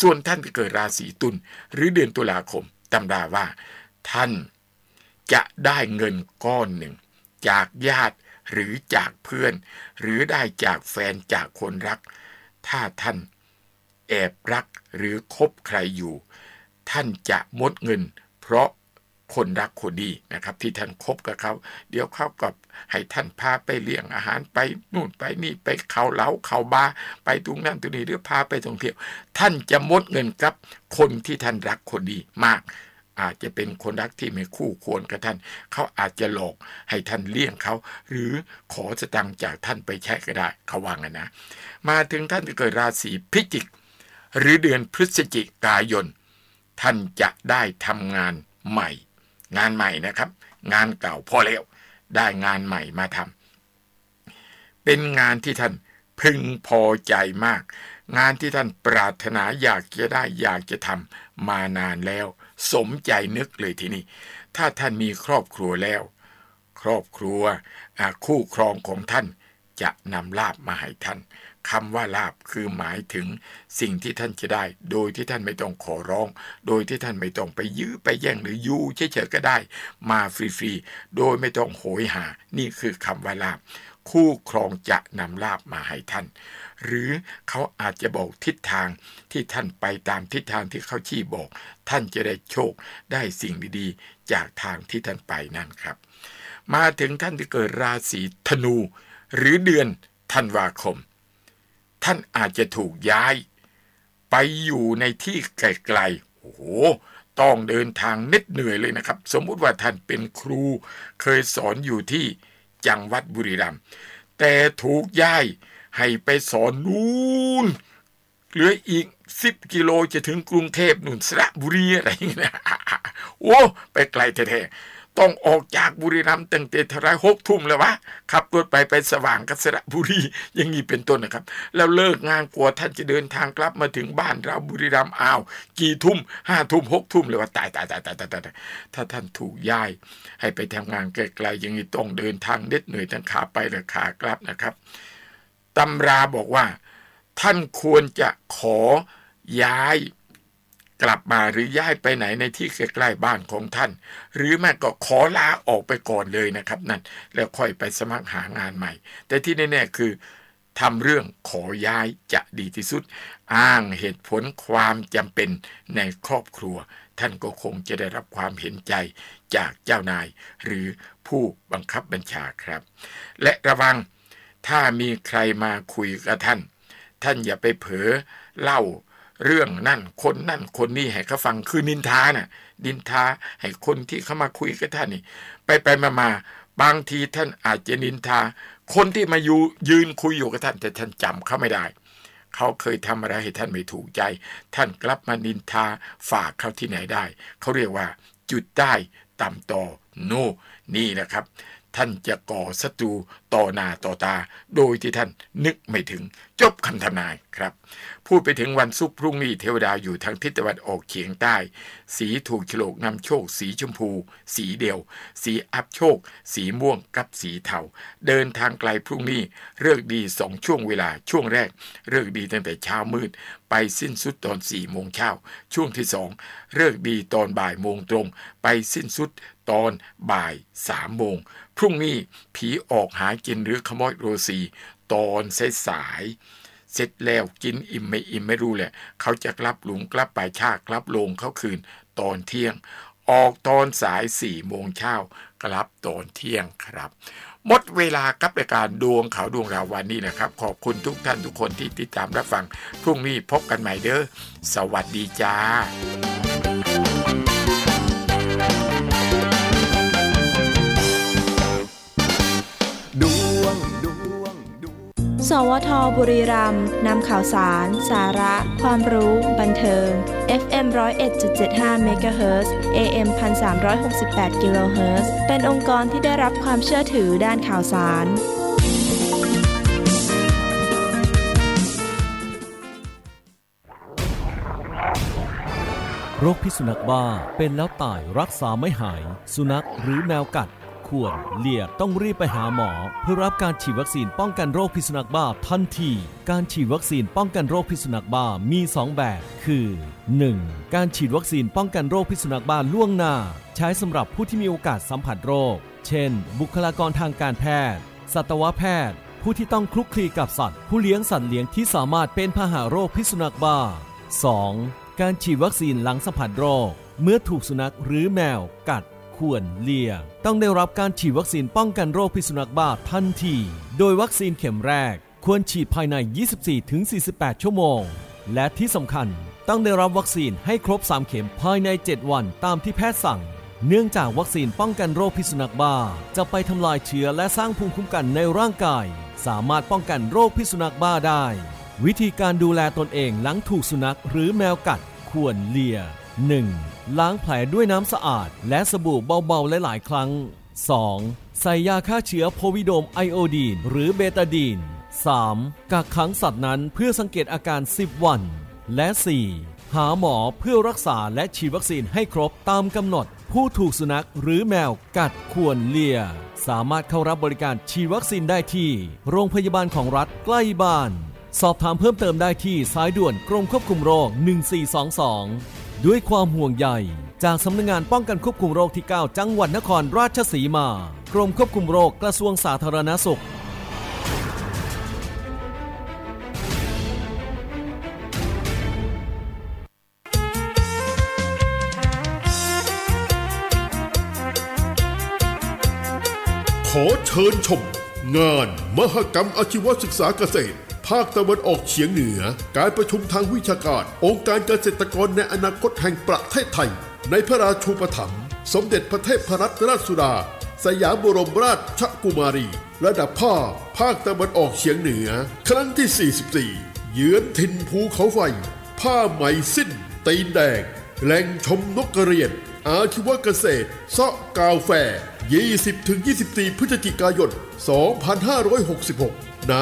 ส่วนท่านที่เกิดราศีตุลหรือเดือนตุลาคมตำราว่า ท่านจะได้เงินก้อนหนึ่ง จากญาติหรือจากเพื่อน หรือได้จากแฟนจากคนรัก ถ้าท่านแอบรักหรือคบใครอยู่ ท่านจะมดเงิน เพราะ คนรักคนดีนะครับ ที่ท่านคบกับเขา เดี๋ยวเขากับให้ท่านพาไปเลี้ยงอาหารไปนู่นไปนี่ไปเขาเล้าเขาบาไปตรงนั้นตรงนี้หรือพาไปท่องเที่ยว ท่านจะมดเงินกับคนที่ท่านรักคนดีมากอาจจะเป็นคนรักที่ไม่คู่ควรกับท่าน เขาอาจจะหลอกให้ท่านเลี่ยงเขา หรือขอสตังจากท่านไปใช้ก็ได้เขาวางนะ มาถึงท่านเกิดราศีพิจิก หรือเดือนพฤศจิกายน ท่านจะได้ทำงานใหม่ งานใหม่นะครับ งานเก่าพอแล้วได้งานใหม่มาทำเป็นงานที่ท่านพึงพอใจมาก งานที่ท่านปรารถนาอยากจะได้อยากจะทำมานานแล้ว สมใจนึกเลยทีนี้ถ้าท่านมีครอบครัวแล้ว ครอบครัวคู่ครองของท่านจะนำลาบมาให้ท่าน คำว่าลาบคือหมายถึงสิ่งที่ท่านจะได้ โดยที่ท่านไม่ต้องขอร้อง โดยที่ท่านไม่ต้องไปยื้อไปแย่งหรือยูเฉยๆก็ได้ มาฟรีๆโดยไม่ต้องโหยหา นี่คือคำว่าลาบ คู่ครองจะนำลาบมาให้ท่าน หรือเขาอาจจะบอกทิศทางที่ท่านไปตามทิศทางที่เขาชี้บอก ท่านจะได้โชคได้สิ่งดีๆ จากทางที่ท่านไปนั่นครับ มาถึงท่านที่เกิดราศีธนู หรือเดือนธันวาคม ท่านอาจจะถูกย้าย ไปอยู่ในที่ไกลๆ โอ้โห ต้องเดินทางนิดเหนื่อยเลยนะครับ สมมุติว่าท่านเป็นครู เคยสอนอยู่ที่จังหวัดบุรีรัมย์ แต่ถูกย้ายให้ไปสอนนู่นเหลืออีกสิบกิโลจะถึงกรุงเทพนุ่นสระบุรีอะไรอย่างเงี้ยโอ้ ไปไกลแท้ ต้องออกจากบุรีรัมย์ตั้งแต่ทรายหกทุ่มแล้ววะขับรถไปไปสว่างกัสระบุรีอย่างนี้เป็นต้นนะครับ แล้วเลิกงานกลัวท่านจะเดินทางกลับมาถึงบ้านเราบุรีรัมย์อ้าว กี่ทุ่มห้าทุ่มหกทุ่มเลยว่าตายตายตายตายตายตายถ้าท่านถูกย้าย ให้ไปทำงานไกลๆอย่างนี้ต้องเดินทางเด็ดเหนื่อยทั้งขาไปและขากลับนะครับตำราบอกว่า ท่านควรจะขอย้าย กลับมาหรือย้ายไปไหนในที่ใกล้ๆบ้านของท่าน หรือแม่ก็ขอลาออกไปก่อนเลยนะครับ นั่นแล้วค่อยไปสมัครหางานใหม่ แต่ที่แน่ๆคือทำเรื่องขอย้ายจะดีที่สุด อ้างเหตุผลความจำเป็นในครอบครัว ท่านก็คงจะได้รับความเห็นใจจากเจ้านาย หรือผู้บังคับบัญชาครับ และระวังถ้ามีใครมาคุยกับท่าน ท่านอย่าไปเผลอเล่า เรื่องนั่นคนนั่นคนนี้ให้เขาฟังคือนินทาน่ะนินทาให้คนที่เขามาคุยกับท่านนี่ ไปไปมามาบางทีท่านอาจจะนินทา คนที่มาอยู่ยืนคุยอยู่กับท่าน แต่ท่านจำเขาไม่ได้ เขาเคยทำอะไรให้ท่านไม่ถูกใจ ท่านกลับมานินทาฝากเขาที่ไหนได้ เขาเรียกว่า จุดได้ต่ำต่อโน่นี่นะครับ ท่านจะก่อศัตรูต่อหน้าต่อตา โดยที่ท่านนึกไม่ถึง จบคำทำนายครับ พูดไปถึงวันศุกร์พรุ่งนี้เทวดาอยู่ทางทิศตะวันออกเฉียงใต้ สีถูกโฉลกนำโชค สีชมพู สีเดียว สีอับโชค สีม่วงกับสีเทาเดินทางไกลพรุ่งนี้เลิกดีสองช่วงเวลาช่วงแรกเลิกดีตั้งแต่เช้ามืด ไปสิ้นสุดตอนสี่โมงเช้าช่วงที่สองเลิกดีตอนบ่ายโมงตรง ไปสิ้นสุดตอนบ่ายสามโมง พรุ่งนี้ผีออกหากินหรือขโมยโรซีตอนสาย เสร็จแล้วกินอิ่มไม่อิ่มไม่รู้แหละ เขาจะกลับหลุงกลับป่าชากลับลงเขาคืนตอนเที่ยง ออกตอนสายสี่โมงเช้ากลับตอนเที่ยงครับหมดเวลากับรายการดวงขาวดวงราววันนี้นะครับ ขอบคุณทุกท่านทุกคนที่ติดตามรับฟัง พรุ่งนี้พบกันใหม่เด้อ สวัสดีจ้า สวทบุรีรัมย์นำข่าวสาร สาระ ความรู้ บันเทิง FM 101.75เมกะเฮิรตซ์ AM 1368กิโลเฮิรตซ์เป็นองค์กรที่ได้รับความเชื่อถือด้านข่าวสาร โรคพิษสุนัขบ้าเป็นแล้วตายรักษาไม่หาย สุนัขหรือแมวกัด ควรเลี่ยต้องรีบไปหาหมอ เพื่อรับการฉีดวัคซีนป้องกันโรคพิษสุนัขบ้าทันที การฉีดวัคซีนป้องกันโรคพิษสุนัขบ้ามี 2 แบบ คือ 1. การฉีดวัคซีนป้องกันโรคพิษสุนัขบ้าล่วงหน้า ใช้สำหรับผู้ที่มีโอกาสสัมผัสโรค เช่น บุคลากรทางการแพทย์ สัตวแพทย์ ผู้ที่ต้องคลุกคลีกับสัตว์ ผู้เลี้ยงสัตว์เลี้ยงที่สามารถเป็นพาหะโรคพิษสุนัขบ้า 2. การฉีดวัคซีนหลังสัมผัสโรค เมื่อถูกสุนัขหรือแมวกัด ควรเลี่ยง ต้องได้รับการฉีดวัคซีนป้องกันโรคพิษสุนัขบ้าทันที โดยวัคซีนเข็มแรก ควรฉีดภายใน 24-48 ชั่วโมง และที่สำคัญต้องได้รับวัคซีนให้ครบ 3 เข็มภายใน 7 วันตามที่แพทย์สั่ง เนื่องจากวัคซีนป้องกันโรคพิษสุนัขบ้า จะไปทำลายเชื้อและสร้างภูมิคุ้มกันในร่างกาย สามารถป้องกันโรคพิษสุนัขบ้าได้ วิธีการดูแลตนเองหลังถูกสุนัขหรือแมวกัดควรเลีย 1. ล้างแผลด้วยน้ำสะอาด และสบู่เบาๆหลายๆ ครั้ง 2. ใส่ยาฆ่าเชื้อโพวิโดมไอโอดีน หรือเบตาดีน 3. กักขังสัตว์นั้นเพื่อสังเกตอาการ 10 วัน และ 4. หาหมอเพื่อรักษาและฉีดวัคซีนให้ครบตามกำหนด ผู้ถูกสุนัขหรือแมวกัดควรเลีย สามารถเข้ารับบริการฉีดวัคซีนได้ที่ โรงพยาบาลของรัฐใกล้บ้าน สอบถามเพิ่มเติมได้ที่สายด่วนกรมควบคุมโรค 1422 ด้วยความห่วงใยจากสำนักงงานป้องกันควบคุมโรคที่ 9 จังหวัดนครราชสีมา กรมควบคุมโรคกระทรวงสาธารณสุข ขอเชิญชม งาน มหกรรมอาชีวศึกษาเกษตร ภาคตะวันออกเฉียงเหนือ การประชุมทางวิชาการ องค์การเกษตรกรในอนาคตแห่งประเทศไทย ในพระราชูปถัมภ์สมเด็จพระเทพรัตนราชสุดา สยามบรมราชกุมารี ระดับภาคภาคตะวันออกเฉียงเหนือ ครั้งที่ 44 เยือนถิ่นภูเขาไฟ ผ้าไหมสิ้น ตีนแดง แหล่งชมนกกระเรียน อาชีวเกษตรเซาะกาวแฟ 20-24 พฤศจิกายน 2566 ณ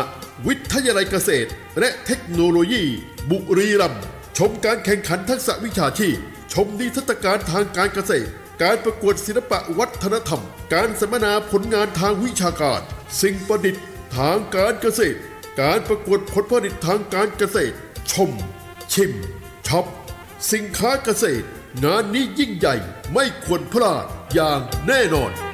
วิทยาลัยเกษตร และเทคโนโลยี บุรีรัมย์ชมการแข่งขันทักษะวิชาชีพ ชมนิทรรศการทางการเกษตร การประกวดศิลปะวัฒนธรรม การสัมมนาผลงานทางวิชาการ สิ่งประดิษฐ์ทางการเกษตร การประกวดผลผลิตทางการเกษตร ชม ชิมช็อปสินค้าเกษตร งานนี้ยิ่งใหญ่ไม่ควรพลาดอย่างแน่นอน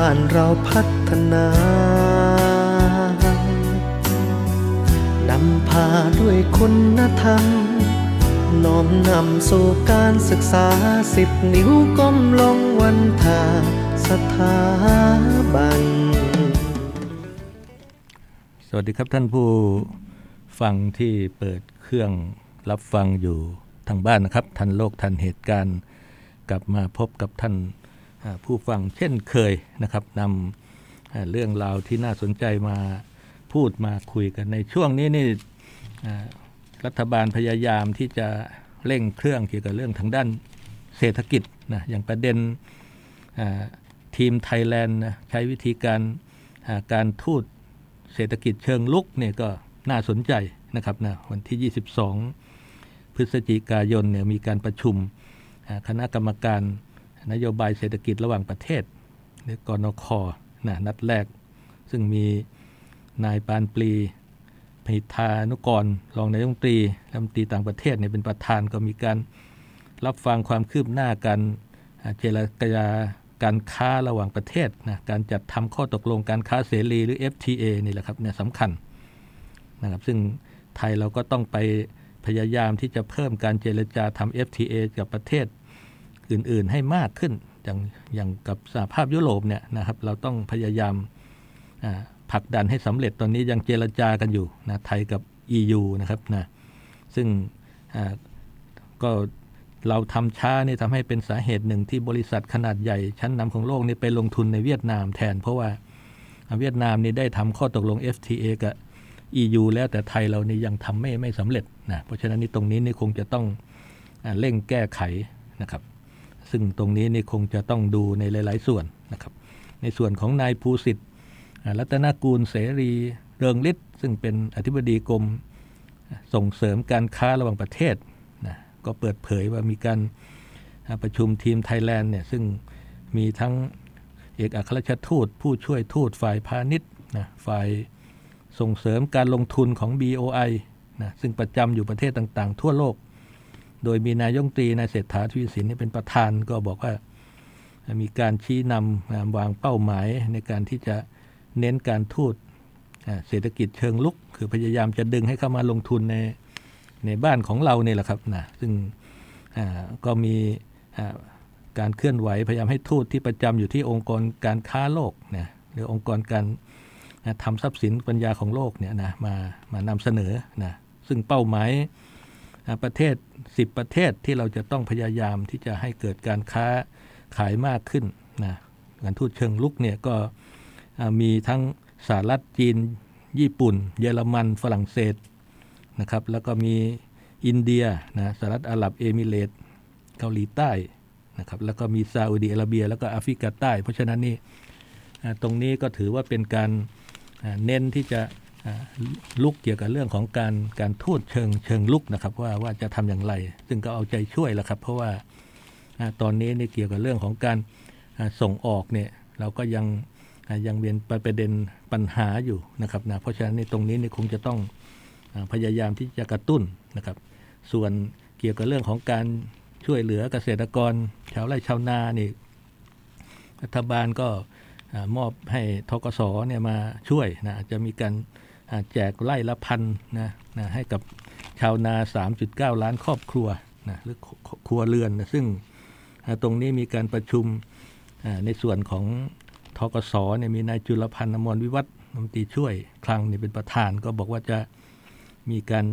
บ้านเราพัฒนานำพาด้วยคุณธรรม น้อมนำสู่การศึกษาสิบนิ้วก้มลงวันทาสถาบัน สวัสดีครับท่านผู้ฟังที่เปิดเครื่องรับฟังอยู่ทางบ้านนะครับ ทันโลกทันเหตุการณ์ กลับมาพบกับท่าน ผู้ฟังเช่นเคยนะครับนำเรื่องราวที่น่าสนใจมาพูดมาคุยกันในช่วงนี้นี่รัฐบาลพยายามที่จะเร่งเครื่องเกี่ยวกับเรื่องทางด้านเศรษฐกิจนะอย่างประเด็นทีมไทยแลนด์นะใช้วิธีการการทูตเศรษฐกิจเชิงลุกเนี่ยก็น่าสนใจนะครับนะวันที่ 22 พฤศจิกายนเนี่ยมีการประชุมคณะกรรมการ นโยบายเศรษฐกิจระหว่างประเทศ หรือกนคนะนัดแรก ซึ่งมีนายปานปลีพิธานุกร รองนายกรัฐมนตรีรัฐมนตรีต่างประเทศเนี่ยเป็นประธานก็มีการรับฟังความคืบหน้าการเจรจาการค้าระหว่างประเทศนะการจัดทำข้อตกลงการค้าเสรีหรือ FTA นี่แหละครับเนี่ยสำคัญนะครับซึ่งไทยเราก็ต้องไปพยายามที่จะเพิ่มการเจรจาทำ FTA กับประเทศ อื่นๆให้มากขึ้น อย่างอย่างกับสหภาพยุโรปเนี่ยนะครับเราต้องพยายามผลักดันให้สำเร็จตอนนี้ยังเจรจากันอยู่นะไทยกับ EU นะครับนะซึ่งก็เราทำช้านี่ทำให้เป็นสาเหตุหนึ่งที่บริษัทขนาดใหญ่ ชั้นนำของโลกนี่ไปลงทุนในเวียดนามแทน เพราะว่าเวียดนามนี่ได้ทำข้อตกลง FTA กับ EU แล้วแต่ไทยเรานี่ยังทำไม่ไม่สำเร็จนะเพราะฉะนั้นนี่ตรงนี้นี่คงจะต้องเร่งแก้ไขนะครับ ซึ่งตรงนี้นี่คงจะต้องดูในหลาย ๆ ส่วนนะครับ ในส่วนของนายภูสิทธิ์รัตนกูลเสรีเริงฤทธิ์ซึ่งเป็นอธิบดีกรมส่งเสริมการค้าระหว่างประเทศนะก็เปิดเผยว่ามีการประชุมทีมไทยแลนด์เนี่ยซึ่งมีทั้งเอกอัครราชทูต ผู้ช่วยทูตฝ่ายพาณิชย์นะฝ่ายส่งเสริมการลงทุนของ BOI นะซึ่งประจำอยู่ประเทศต่างๆ ทั่วโลก โดยมีนายงตรีนายเศรษฐาทวีสินเป็นประธานก็บอกว่ามีการชี้นำวางเป้าหมายในการที่จะเน้นการทูตเศรษฐกิจเชิงลุก คือพยายามจะดึงให้เข้ามาลงทุนในในบ้านของเราเนี่ยแหละครับนะซึ่งก็มีการเคลื่อนไหวพยายามให้ทูตที่ประจำอยู่ที่องค์กรการค้าโลกเนี่ยหรือองค์กรการทำทรัพย์สินปัญญาของโลกเนี่ยนะมามานำเสนอนะซึ่งเป้าหมายประเทศ 10 ประเทศที่เราจะต้องพยายามที่จะให้เกิดการค้าขายมากขึ้นนะการทูตเชิงลุกเนี่ยก็มีทั้งสหรัฐจีน ญี่ปุ่น เยอรมัน ฝรั่งเศสนะครับแล้วก็มีอินเดียนะสหรัฐอาหรับเอมิเรตเกาหลีใต้นะครับแล้วก็มีซาอุดีอาระเบีย แล้วก็แอฟริกาใต้ เพราะฉะนั้นนี่ตรงนี้ก็ถือว่าเป็นการเน้นที่จะ ลุกเกี่ยวกับเรื่องของการการทูตเชิงเชิงลุกนะครับ ว่าว่าจะทำอย่างไร ซึ่งก็เอาใจช่วยแล้วครับ เพราะว่าตอนนี้นี่เกี่ยวกับเรื่องของการส่งออกเนี่ยเราก็ยังยังเป็นประเด็นปัญหาอยู่นะครับนะเพราะฉะนั้นในตรงนี้นี่คงจะต้องพยายามที่จะกระตุ้นนะครับ ส่วนเกี่ยวกับเรื่องของการช่วยเหลือเกษตรกร ชาวไร่ชาวนานี่รัฐบาลก็มอบให้ทกศเนี่ยมาช่วยนะจะมีการ แจกไร่ละพันนะนะให้กับชาวนา 3.9 ล้านครอบครัวนะหรือครัวเรือนนะซึ่งตรงนี้มีการประชุมในส่วนของทกศเนี่ยมีนายจุลพันธ์อมรวิวัฒน์รัฐมนตรีช่วยคลังนี่เป็นประธานก็บอกว่าจะมีการ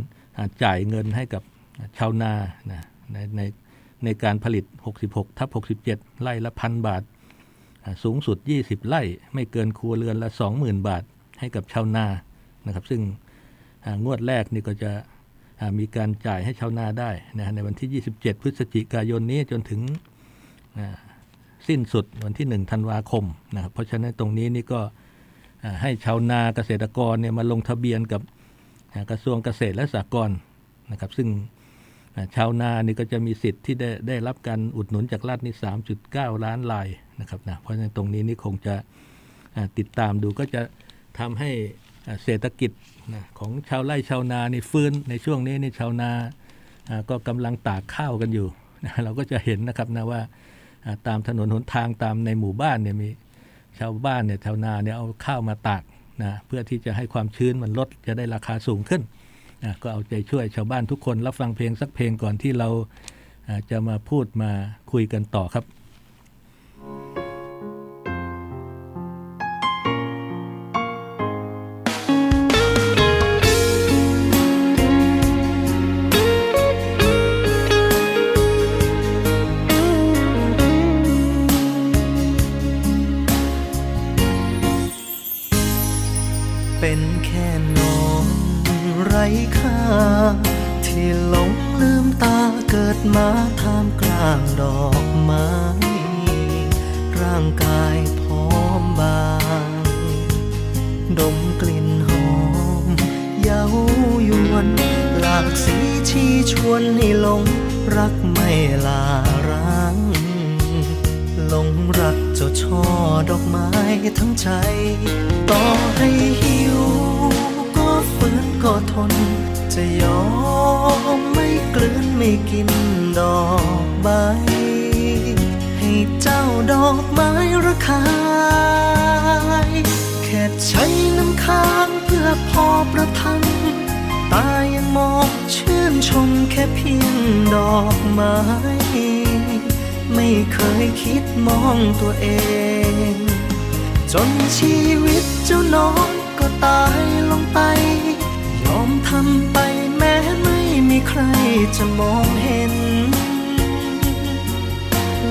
จ่ายเงินให้กับชาวนานะในในในการผลิต 66 ทับ 67 ไร่ละพันบาท สูงสุด 20 ไร่ ไม่เกินครัวเรือนละ 20,000 บาทให้กับชาวนา นะครับ ซึ่งงวดแรกนี่ก็จะมีการจ่ายให้ชาวนาได้นะในวันที่ 27 พฤศจิกายนนี้จนถึงสิ้นสุดวันที่ 1 ธันวาคมนะครับเพราะฉะนั้นตรงนี้นี่ก็ให้ชาวนาเกษตรกรเนี่ยมาลงทะเบียนกับกระทรวงเกษตรและสหกรณ์นะครับ ซึ่งชาวนานี่ก็จะมีสิทธิ์ที่ได้ได้รับการอุดหนุนจากรัฐนี่ 3.9 ล้านลายนะครับนะเพราะฉะนั้นตรงนี้นี่คงจะติดตามดูก็จะทำให้ เศรษฐกิจของชาวไร่ชาวนานี่ฟื้นในช่วงนี้นี่ชาวนาก็กำลังตากข้าวกันอยู่นะเราก็จะเห็นนะครับนะว่าตามถนนหนทางตามในหมู่บ้านเนี่ยมีชาวบ้านเนี่ยแถวนาเนี่ยเอาข้าวมาตากนะเพื่อที่จะให้ความชื้นมันลดจะได้ราคาสูงขึ้นนะก็เอาใจช่วยชาวบ้านทุกคนรับฟังเพลงสักเพลงก่อนที่เราจะมาพูดมาคุยกันต่อครับ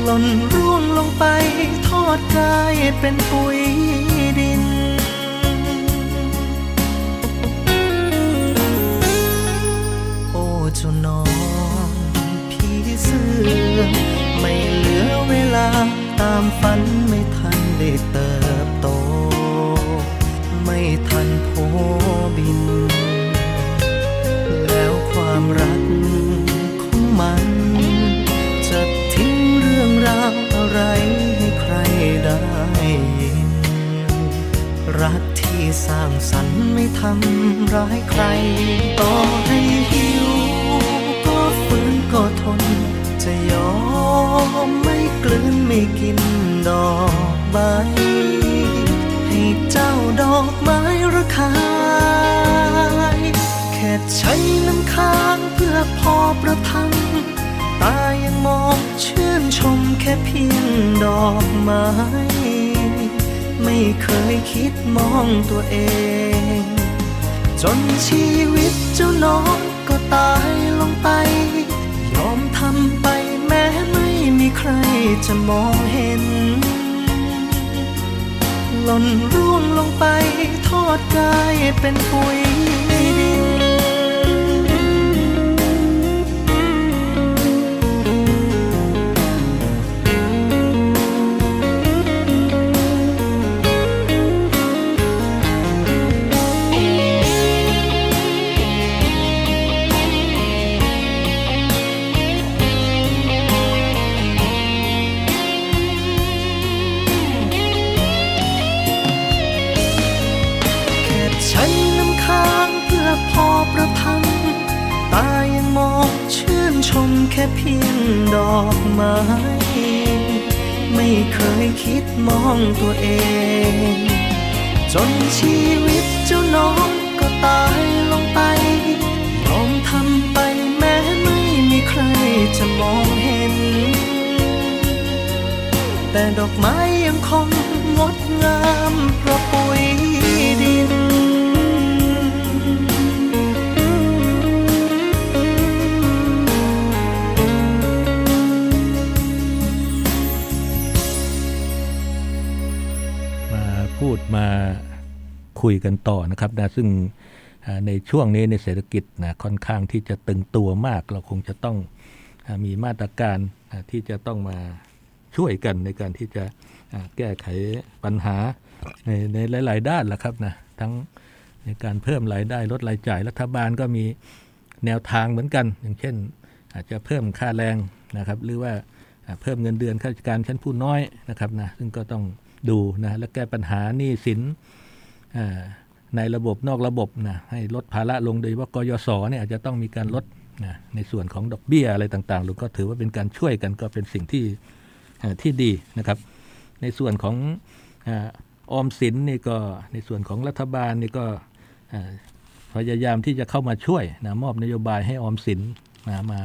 หล่นร่วงลงไป ทอดกายเป็นปุ๋ยดิน โอ้เจ้านอนพี่เสื้อไม่เหลือเวลาตามฝันไม่ทันได้เติบโต ไม่ทันโพบิน ร้างสรรค์ไม่ทำร้ายใคร ต่อให้หิว ก็ฝืนก็ทน จะยอมไม่กลืนไม่กินดอกใบให้เจ้าดอกไม้ระคายแค่ใช้น้ำค้างเพื่อพอประทัง ตายังมองชื่นชมแค่เพียงดอกไม้ ไม่เคยคิดมองตัวเอง จนชีวิตเจ้าน้องก็ตายลงไป ยอมทำไปแม้ไม่มีใครจะมองเห็น หล่นร่วงลงไปทอดกายเป็นปุ๋ย ตัวเอง จนชีวิตเจ้าน้องก็ตายลงไปยอมทำไปแม้ไม่มีใครจะมองเห็น แต่ดอกไม้ยังคงงดงามเพราะปุ๋ย คุยกันต่อนะครับนะซึ่งในช่วงนี้ในเศรษฐกิจนะค่อนข้างที่จะตึงตัวมาก เราคงจะต้องมีมาตรการที่จะต้องมาช่วยกันในการที่จะแก้ไขปัญหาในในหลาย ๆ ด้านแหละครับนะทั้งในการเพิ่มรายได้ลดรายจ่ายรัฐบาลก็มีแนวทางเหมือนกัน อย่างเช่น อาจจะเพิ่มค่าแรงนะครับ หรือว่าเพิ่มเงินเดือนข้าราชการชั้นผู้น้อยนะครับนะซึ่งก็ต้องดูนะและแก้ปัญหาหนี้สิน ในระบบนอกระบบนะให้ลดภาระลงโดยเฉพากยศเนี่ยอาจจะต้องมีการลดนะในส่วนของดอกเบี้ยอะไรต่างๆหรือก็ถือว่าเป็นการช่วยกันก็เป็นสิ่งที่ที่ดีนะครับ ในส่วนของออมสินนี่ก็ในส่วนของรัฐบาลนี่ก็พยายามที่จะเข้ามาช่วยนะมอบนโยบายให้ออมสินนะมา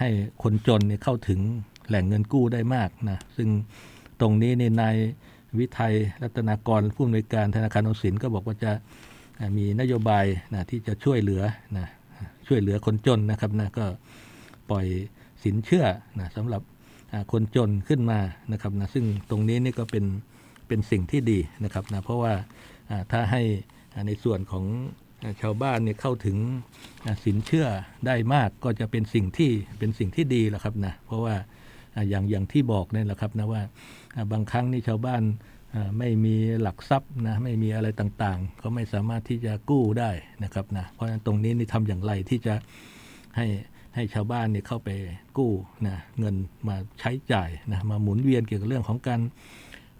ให้คนจนเนี่ยเข้าถึงแหล่งเงินกู้ได้มากนะซึ่งตรงนี้ในนาย วิทัยรัตนากรผู้อำนวยการธนาคารออมสินก็บอกว่าจะมีนโยบายนะที่จะช่วยเหลือนะช่วยเหลือคนจนนะครับนะก็ปล่อยสินเชื่อนะสำหรับคนจนขึ้นมานะครับนะซึ่งตรงนี้นี่ก็เป็นเป็นสิ่งที่ดีนะครับนะเพราะว่าถ้าให้ในส่วนของชาวบ้านเนี่ยเข้าถึงสินเชื่อได้มากก็จะเป็นสิ่งที่เป็นสิ่งที่ดีแหละครับนะเพราะว่าอย่างอย่างที่บอกนี่แหละครับนะว่า บางครั้งนี่ชาวบ้านไม่มีหลักทรัพย์นะไม่มีอะไรต่างๆ ก็ไม่สามารถที่จะกู้ได้นะครับนะเพราะฉะนั้นตรงนี้นี่ทำอย่างไรที่จะให้ให้ชาวบ้านเนี่ยเข้าไปกู้นะเงินมาใช้จ่ายนะมาหมุนเวียนเกี่ยวกับเรื่องของการ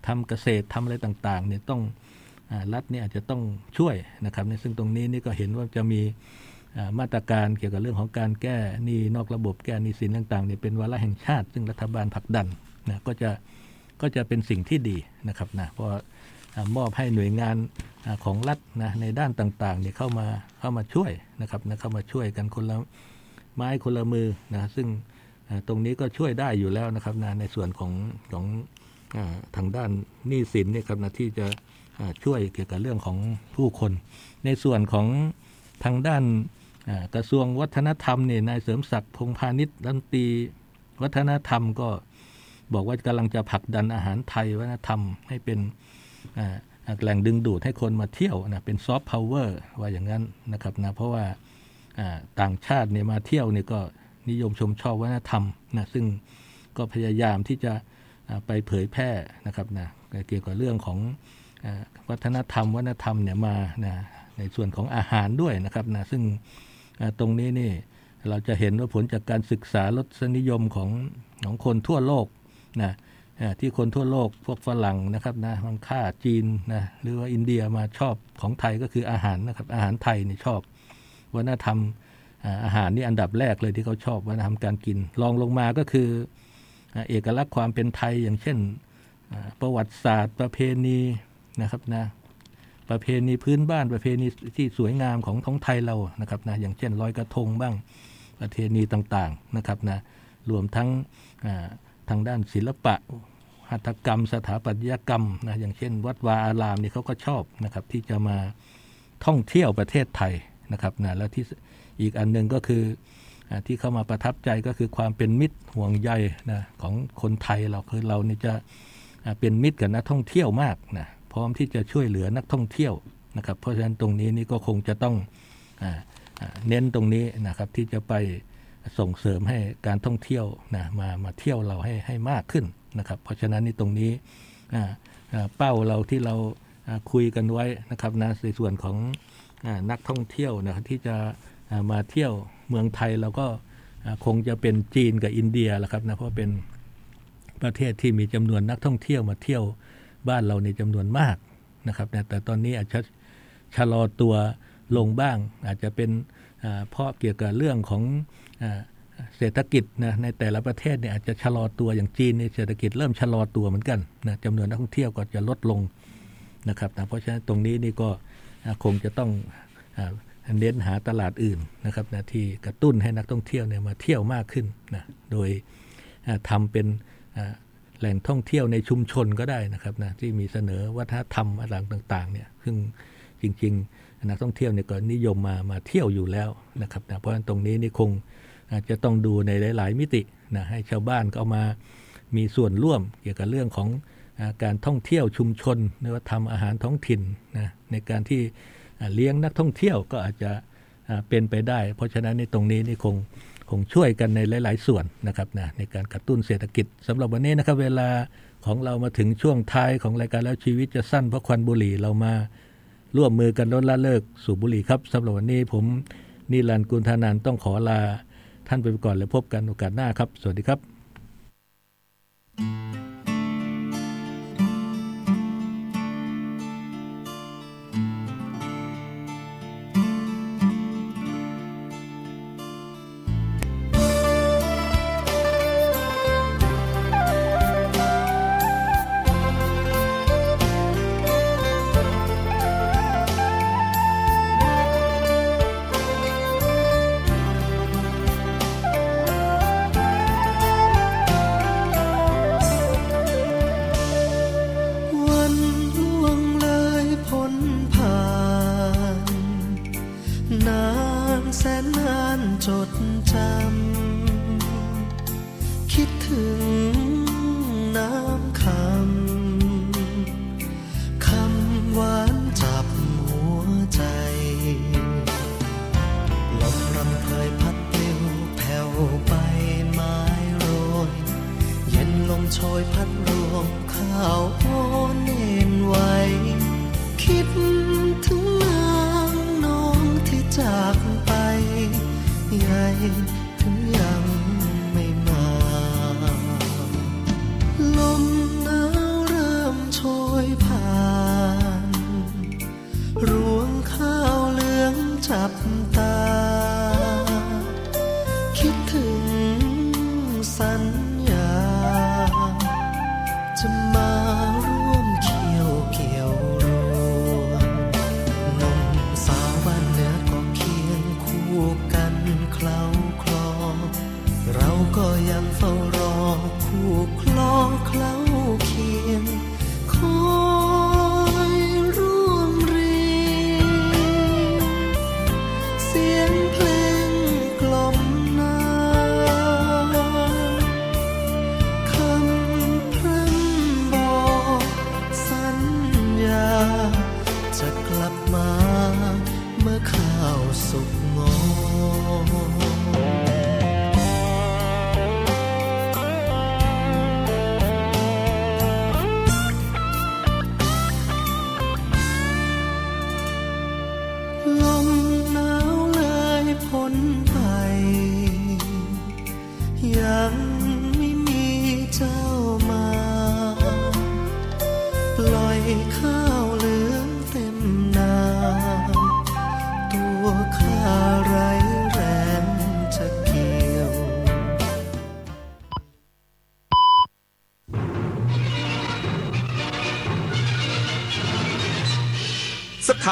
ทำเกษตรทำอะไรต่างๆเนี่ยต้องรัฐเนี่ยอาจจะต้องช่วยนะครับในซึ่งตรงนี้นี่ก็เห็นว่าจะมีมาตรการเกี่ยวกับเรื่องของการแก้หนี้นอกระบบแก้หนี้สินต่างๆเนี่ยเป็นวาระแห่งชาติ ซึ่งรัฐบาลผลักดันนะก็จะ ก็จะเป็นสิ่งที่ดีนะครับนะเพราะมอบให้หน่วยงานของรัฐนะในด้านต่างๆเนี่ยเข้ามาเข้ามาช่วยนะครับนะเข้ามาช่วยกันคนละไม้คนละมือนะซึ่งตรงนี้ก็ช่วยได้อยู่แล้วนะครับนะในส่วนของของทางด้านหนี้สินเนี่ยครับนะที่จะช่วยเกี่ยวกับเรื่องของผู้คน ในส่วนของทางด้านกระทรวงวัฒนธรรมเนี่ยนายเสริมศักดิ์พงพาณิชย์รัฐมนตรีวัฒนธรรมก็ บอกว่ากำลังจะผลักดันอาหารไทยวัฒนธรรมให้เป็นแหล่งดึงดูดให้คนมาเที่ยวนะเป็นซอฟต์พาวเวอร์ว่าอย่างนั้นนะครับนะเพราะว่าต่างชาติเนี่ยมาเที่ยวเนี่ยก็นิยมชมชอบวัฒนธรรมนะซึ่งก็พยายามที่จะไปเผยแพร่นะครับนะเกี่ยวกับเรื่องของวัฒนธรรมวัฒนธรรมเนี่ยมานะในส่วนของอาหารด้วยนะครับนะซึ่งตรงนี้นี่เราจะเห็นว่าผลจากการศึกษารสนิยมของของคนทั่วโลก นะที่คนทั่วโลกพวกฝรั่งนะครับนะบางค่าจีนนะหรือว่าอินเดียมาชอบของไทยก็คืออาหารนะครับอาหารไทยนี่ชอบวัฒนธรรมอาหารนี่อันดับแรกเลยที่เขาชอบวัฒนธรรมการกินรองลงมาก็คือเอกลักษณ์ความเป็นไทยอย่างเช่นประวัติศาสตร์ประเพณีนะครับนะประเพณีพื้นบ้านประเพณีที่สวยงามของท้องไทยเรานะครับนะอย่างเช่นลอยกระทงบ้างประเพณีต่างๆนะครับนะรวมทั้ง ทางด้านศิลปะหัตถกรรม สถาปัตยกรรมนะอย่างเช่น วัดวาอารามนี่เขาก็ชอบนะครับที่จะมาท่องเที่ยวประเทศไทยนะครับนะแล้วที่อีกอันหนึ่งก็คือที่เข้ามาประทับใจก็คือความเป็นมิตรห่วงใยนะของคนไทยเราคือเรานี่จะเป็นมิตรกับนักท่องเที่ยวมากนะพร้อมที่จะช่วยเหลือนักท่องเที่ยวนะครับ เพราะฉะนั้นตรงนี้นี่ก็คงจะต้องเน้นตรงนี้นะครับที่จะไป ส่งเสริมให้การท่องเที่ยวนะมามาเที่ยวเราให้ให้มากขึ้นนะครับ เพราะฉะนั้นนี่ตรงนี้เป้าเราที่เราคุยกันไว้นะครับนะในส่วนของนักท่องเที่ยวนะที่จะมาเที่ยวเมืองไทยเราก็คงจะเป็นจีนกับอินเดียแหละครับนะเพราะเป็นประเทศที่มีจำนวนนักท่องเที่ยวมาเที่ยวบ้านเราในจำนวนมากนะครับนะแต่ตอนนี้อาจจะชะลอตัวลงบ้าง อาจจะเป็นเพราะเกี่ยวกับเรื่องของ เศรษฐกิจนะในแต่ละประเทศเนี่ยอาจจะชะลอตัวอย่างจีนในเศรษฐกิจเริ่มชะลอตัวเหมือนกันนะจำนวนนักท่องเที่ยวก็จะลดลงนะครับนะเพราะฉะนั้นตรงนี้นี่ก็คงจะต้องเน้นหาตลาดอื่นนะครับนะที่กระตุ้นให้นักท่องเที่ยวเนี่ยมาเที่ยวมากขึ้นนะโดยทำเป็นแหล่งท่องเที่ยวในชุมชนก็ได้นะครับนะที่มีเสนอวัฒนธรรมอะไรต่างๆเนี่ยซึ่งจริงๆนักท่องเที่ยวเนี่ยก็นิยมมามาเที่ยวอยู่แล้วนะครับนะเพราะฉะนั้นตรงนี้นี่คง จะต้องดูในหลาย ๆ มิตินะให้ชาวบ้านก็มามีส่วนร่วมเกี่ยวกับเรื่องของการท่องเที่ยวชุมชนหรือว่าทำอาหารท้องถิ่นนะในการที่เลี้ยงนักท่องเที่ยวก็อาจจะเป็นไปได้ เพราะฉะนั้นในตรงนี้นี่คงคงช่วยกันในหลาย ๆ ส่วนนะครับนะในการกระตุ้นเศรษฐกิจสำหรับวันนี้นะครับเวลาของเรามาถึงช่วงท้ายของรายการแล้วชีวิตจะสั้นเพราะควันบุหรี่เรามาร่วมมือกันลดละเลิกสูบบุหรี่ครับสำหรับวันนี้ผมนิรันดร์กุลธานันต้องขอลา ท่านไปก่อนแล้วพบกันโอกาสหน้าครับ สวัสดีครับ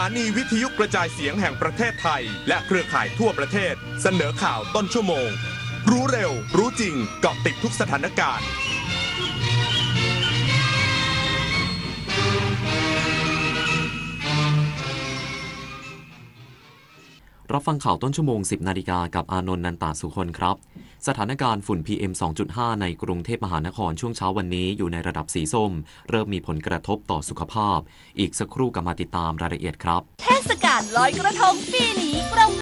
านีวิทยุกระจายเสียงแห่งประเทศไทย และเครือข่ายทั่วประเทศ เสนอข่าวต้นชั่วโมง รู้เร็ว รู้จริงเกาะติดทุกสถานการณ์ รับฟังข่าวต้นชั่วโมง 10 นาฬิกากับอานนท์นันตาสุคนครับ สถานการณ์ฝุ่น PM 2.5 ในกรุงเทพมหานครช่วงเช้าวันนี้อยู่ในระดับสีส้ม เริ่มมีผลกระทบต่อสุขภาพ อีกสักครู่กลับมาติดตามรายละเอียดครับ เทศกาลลอยกระทงปีนี้กรม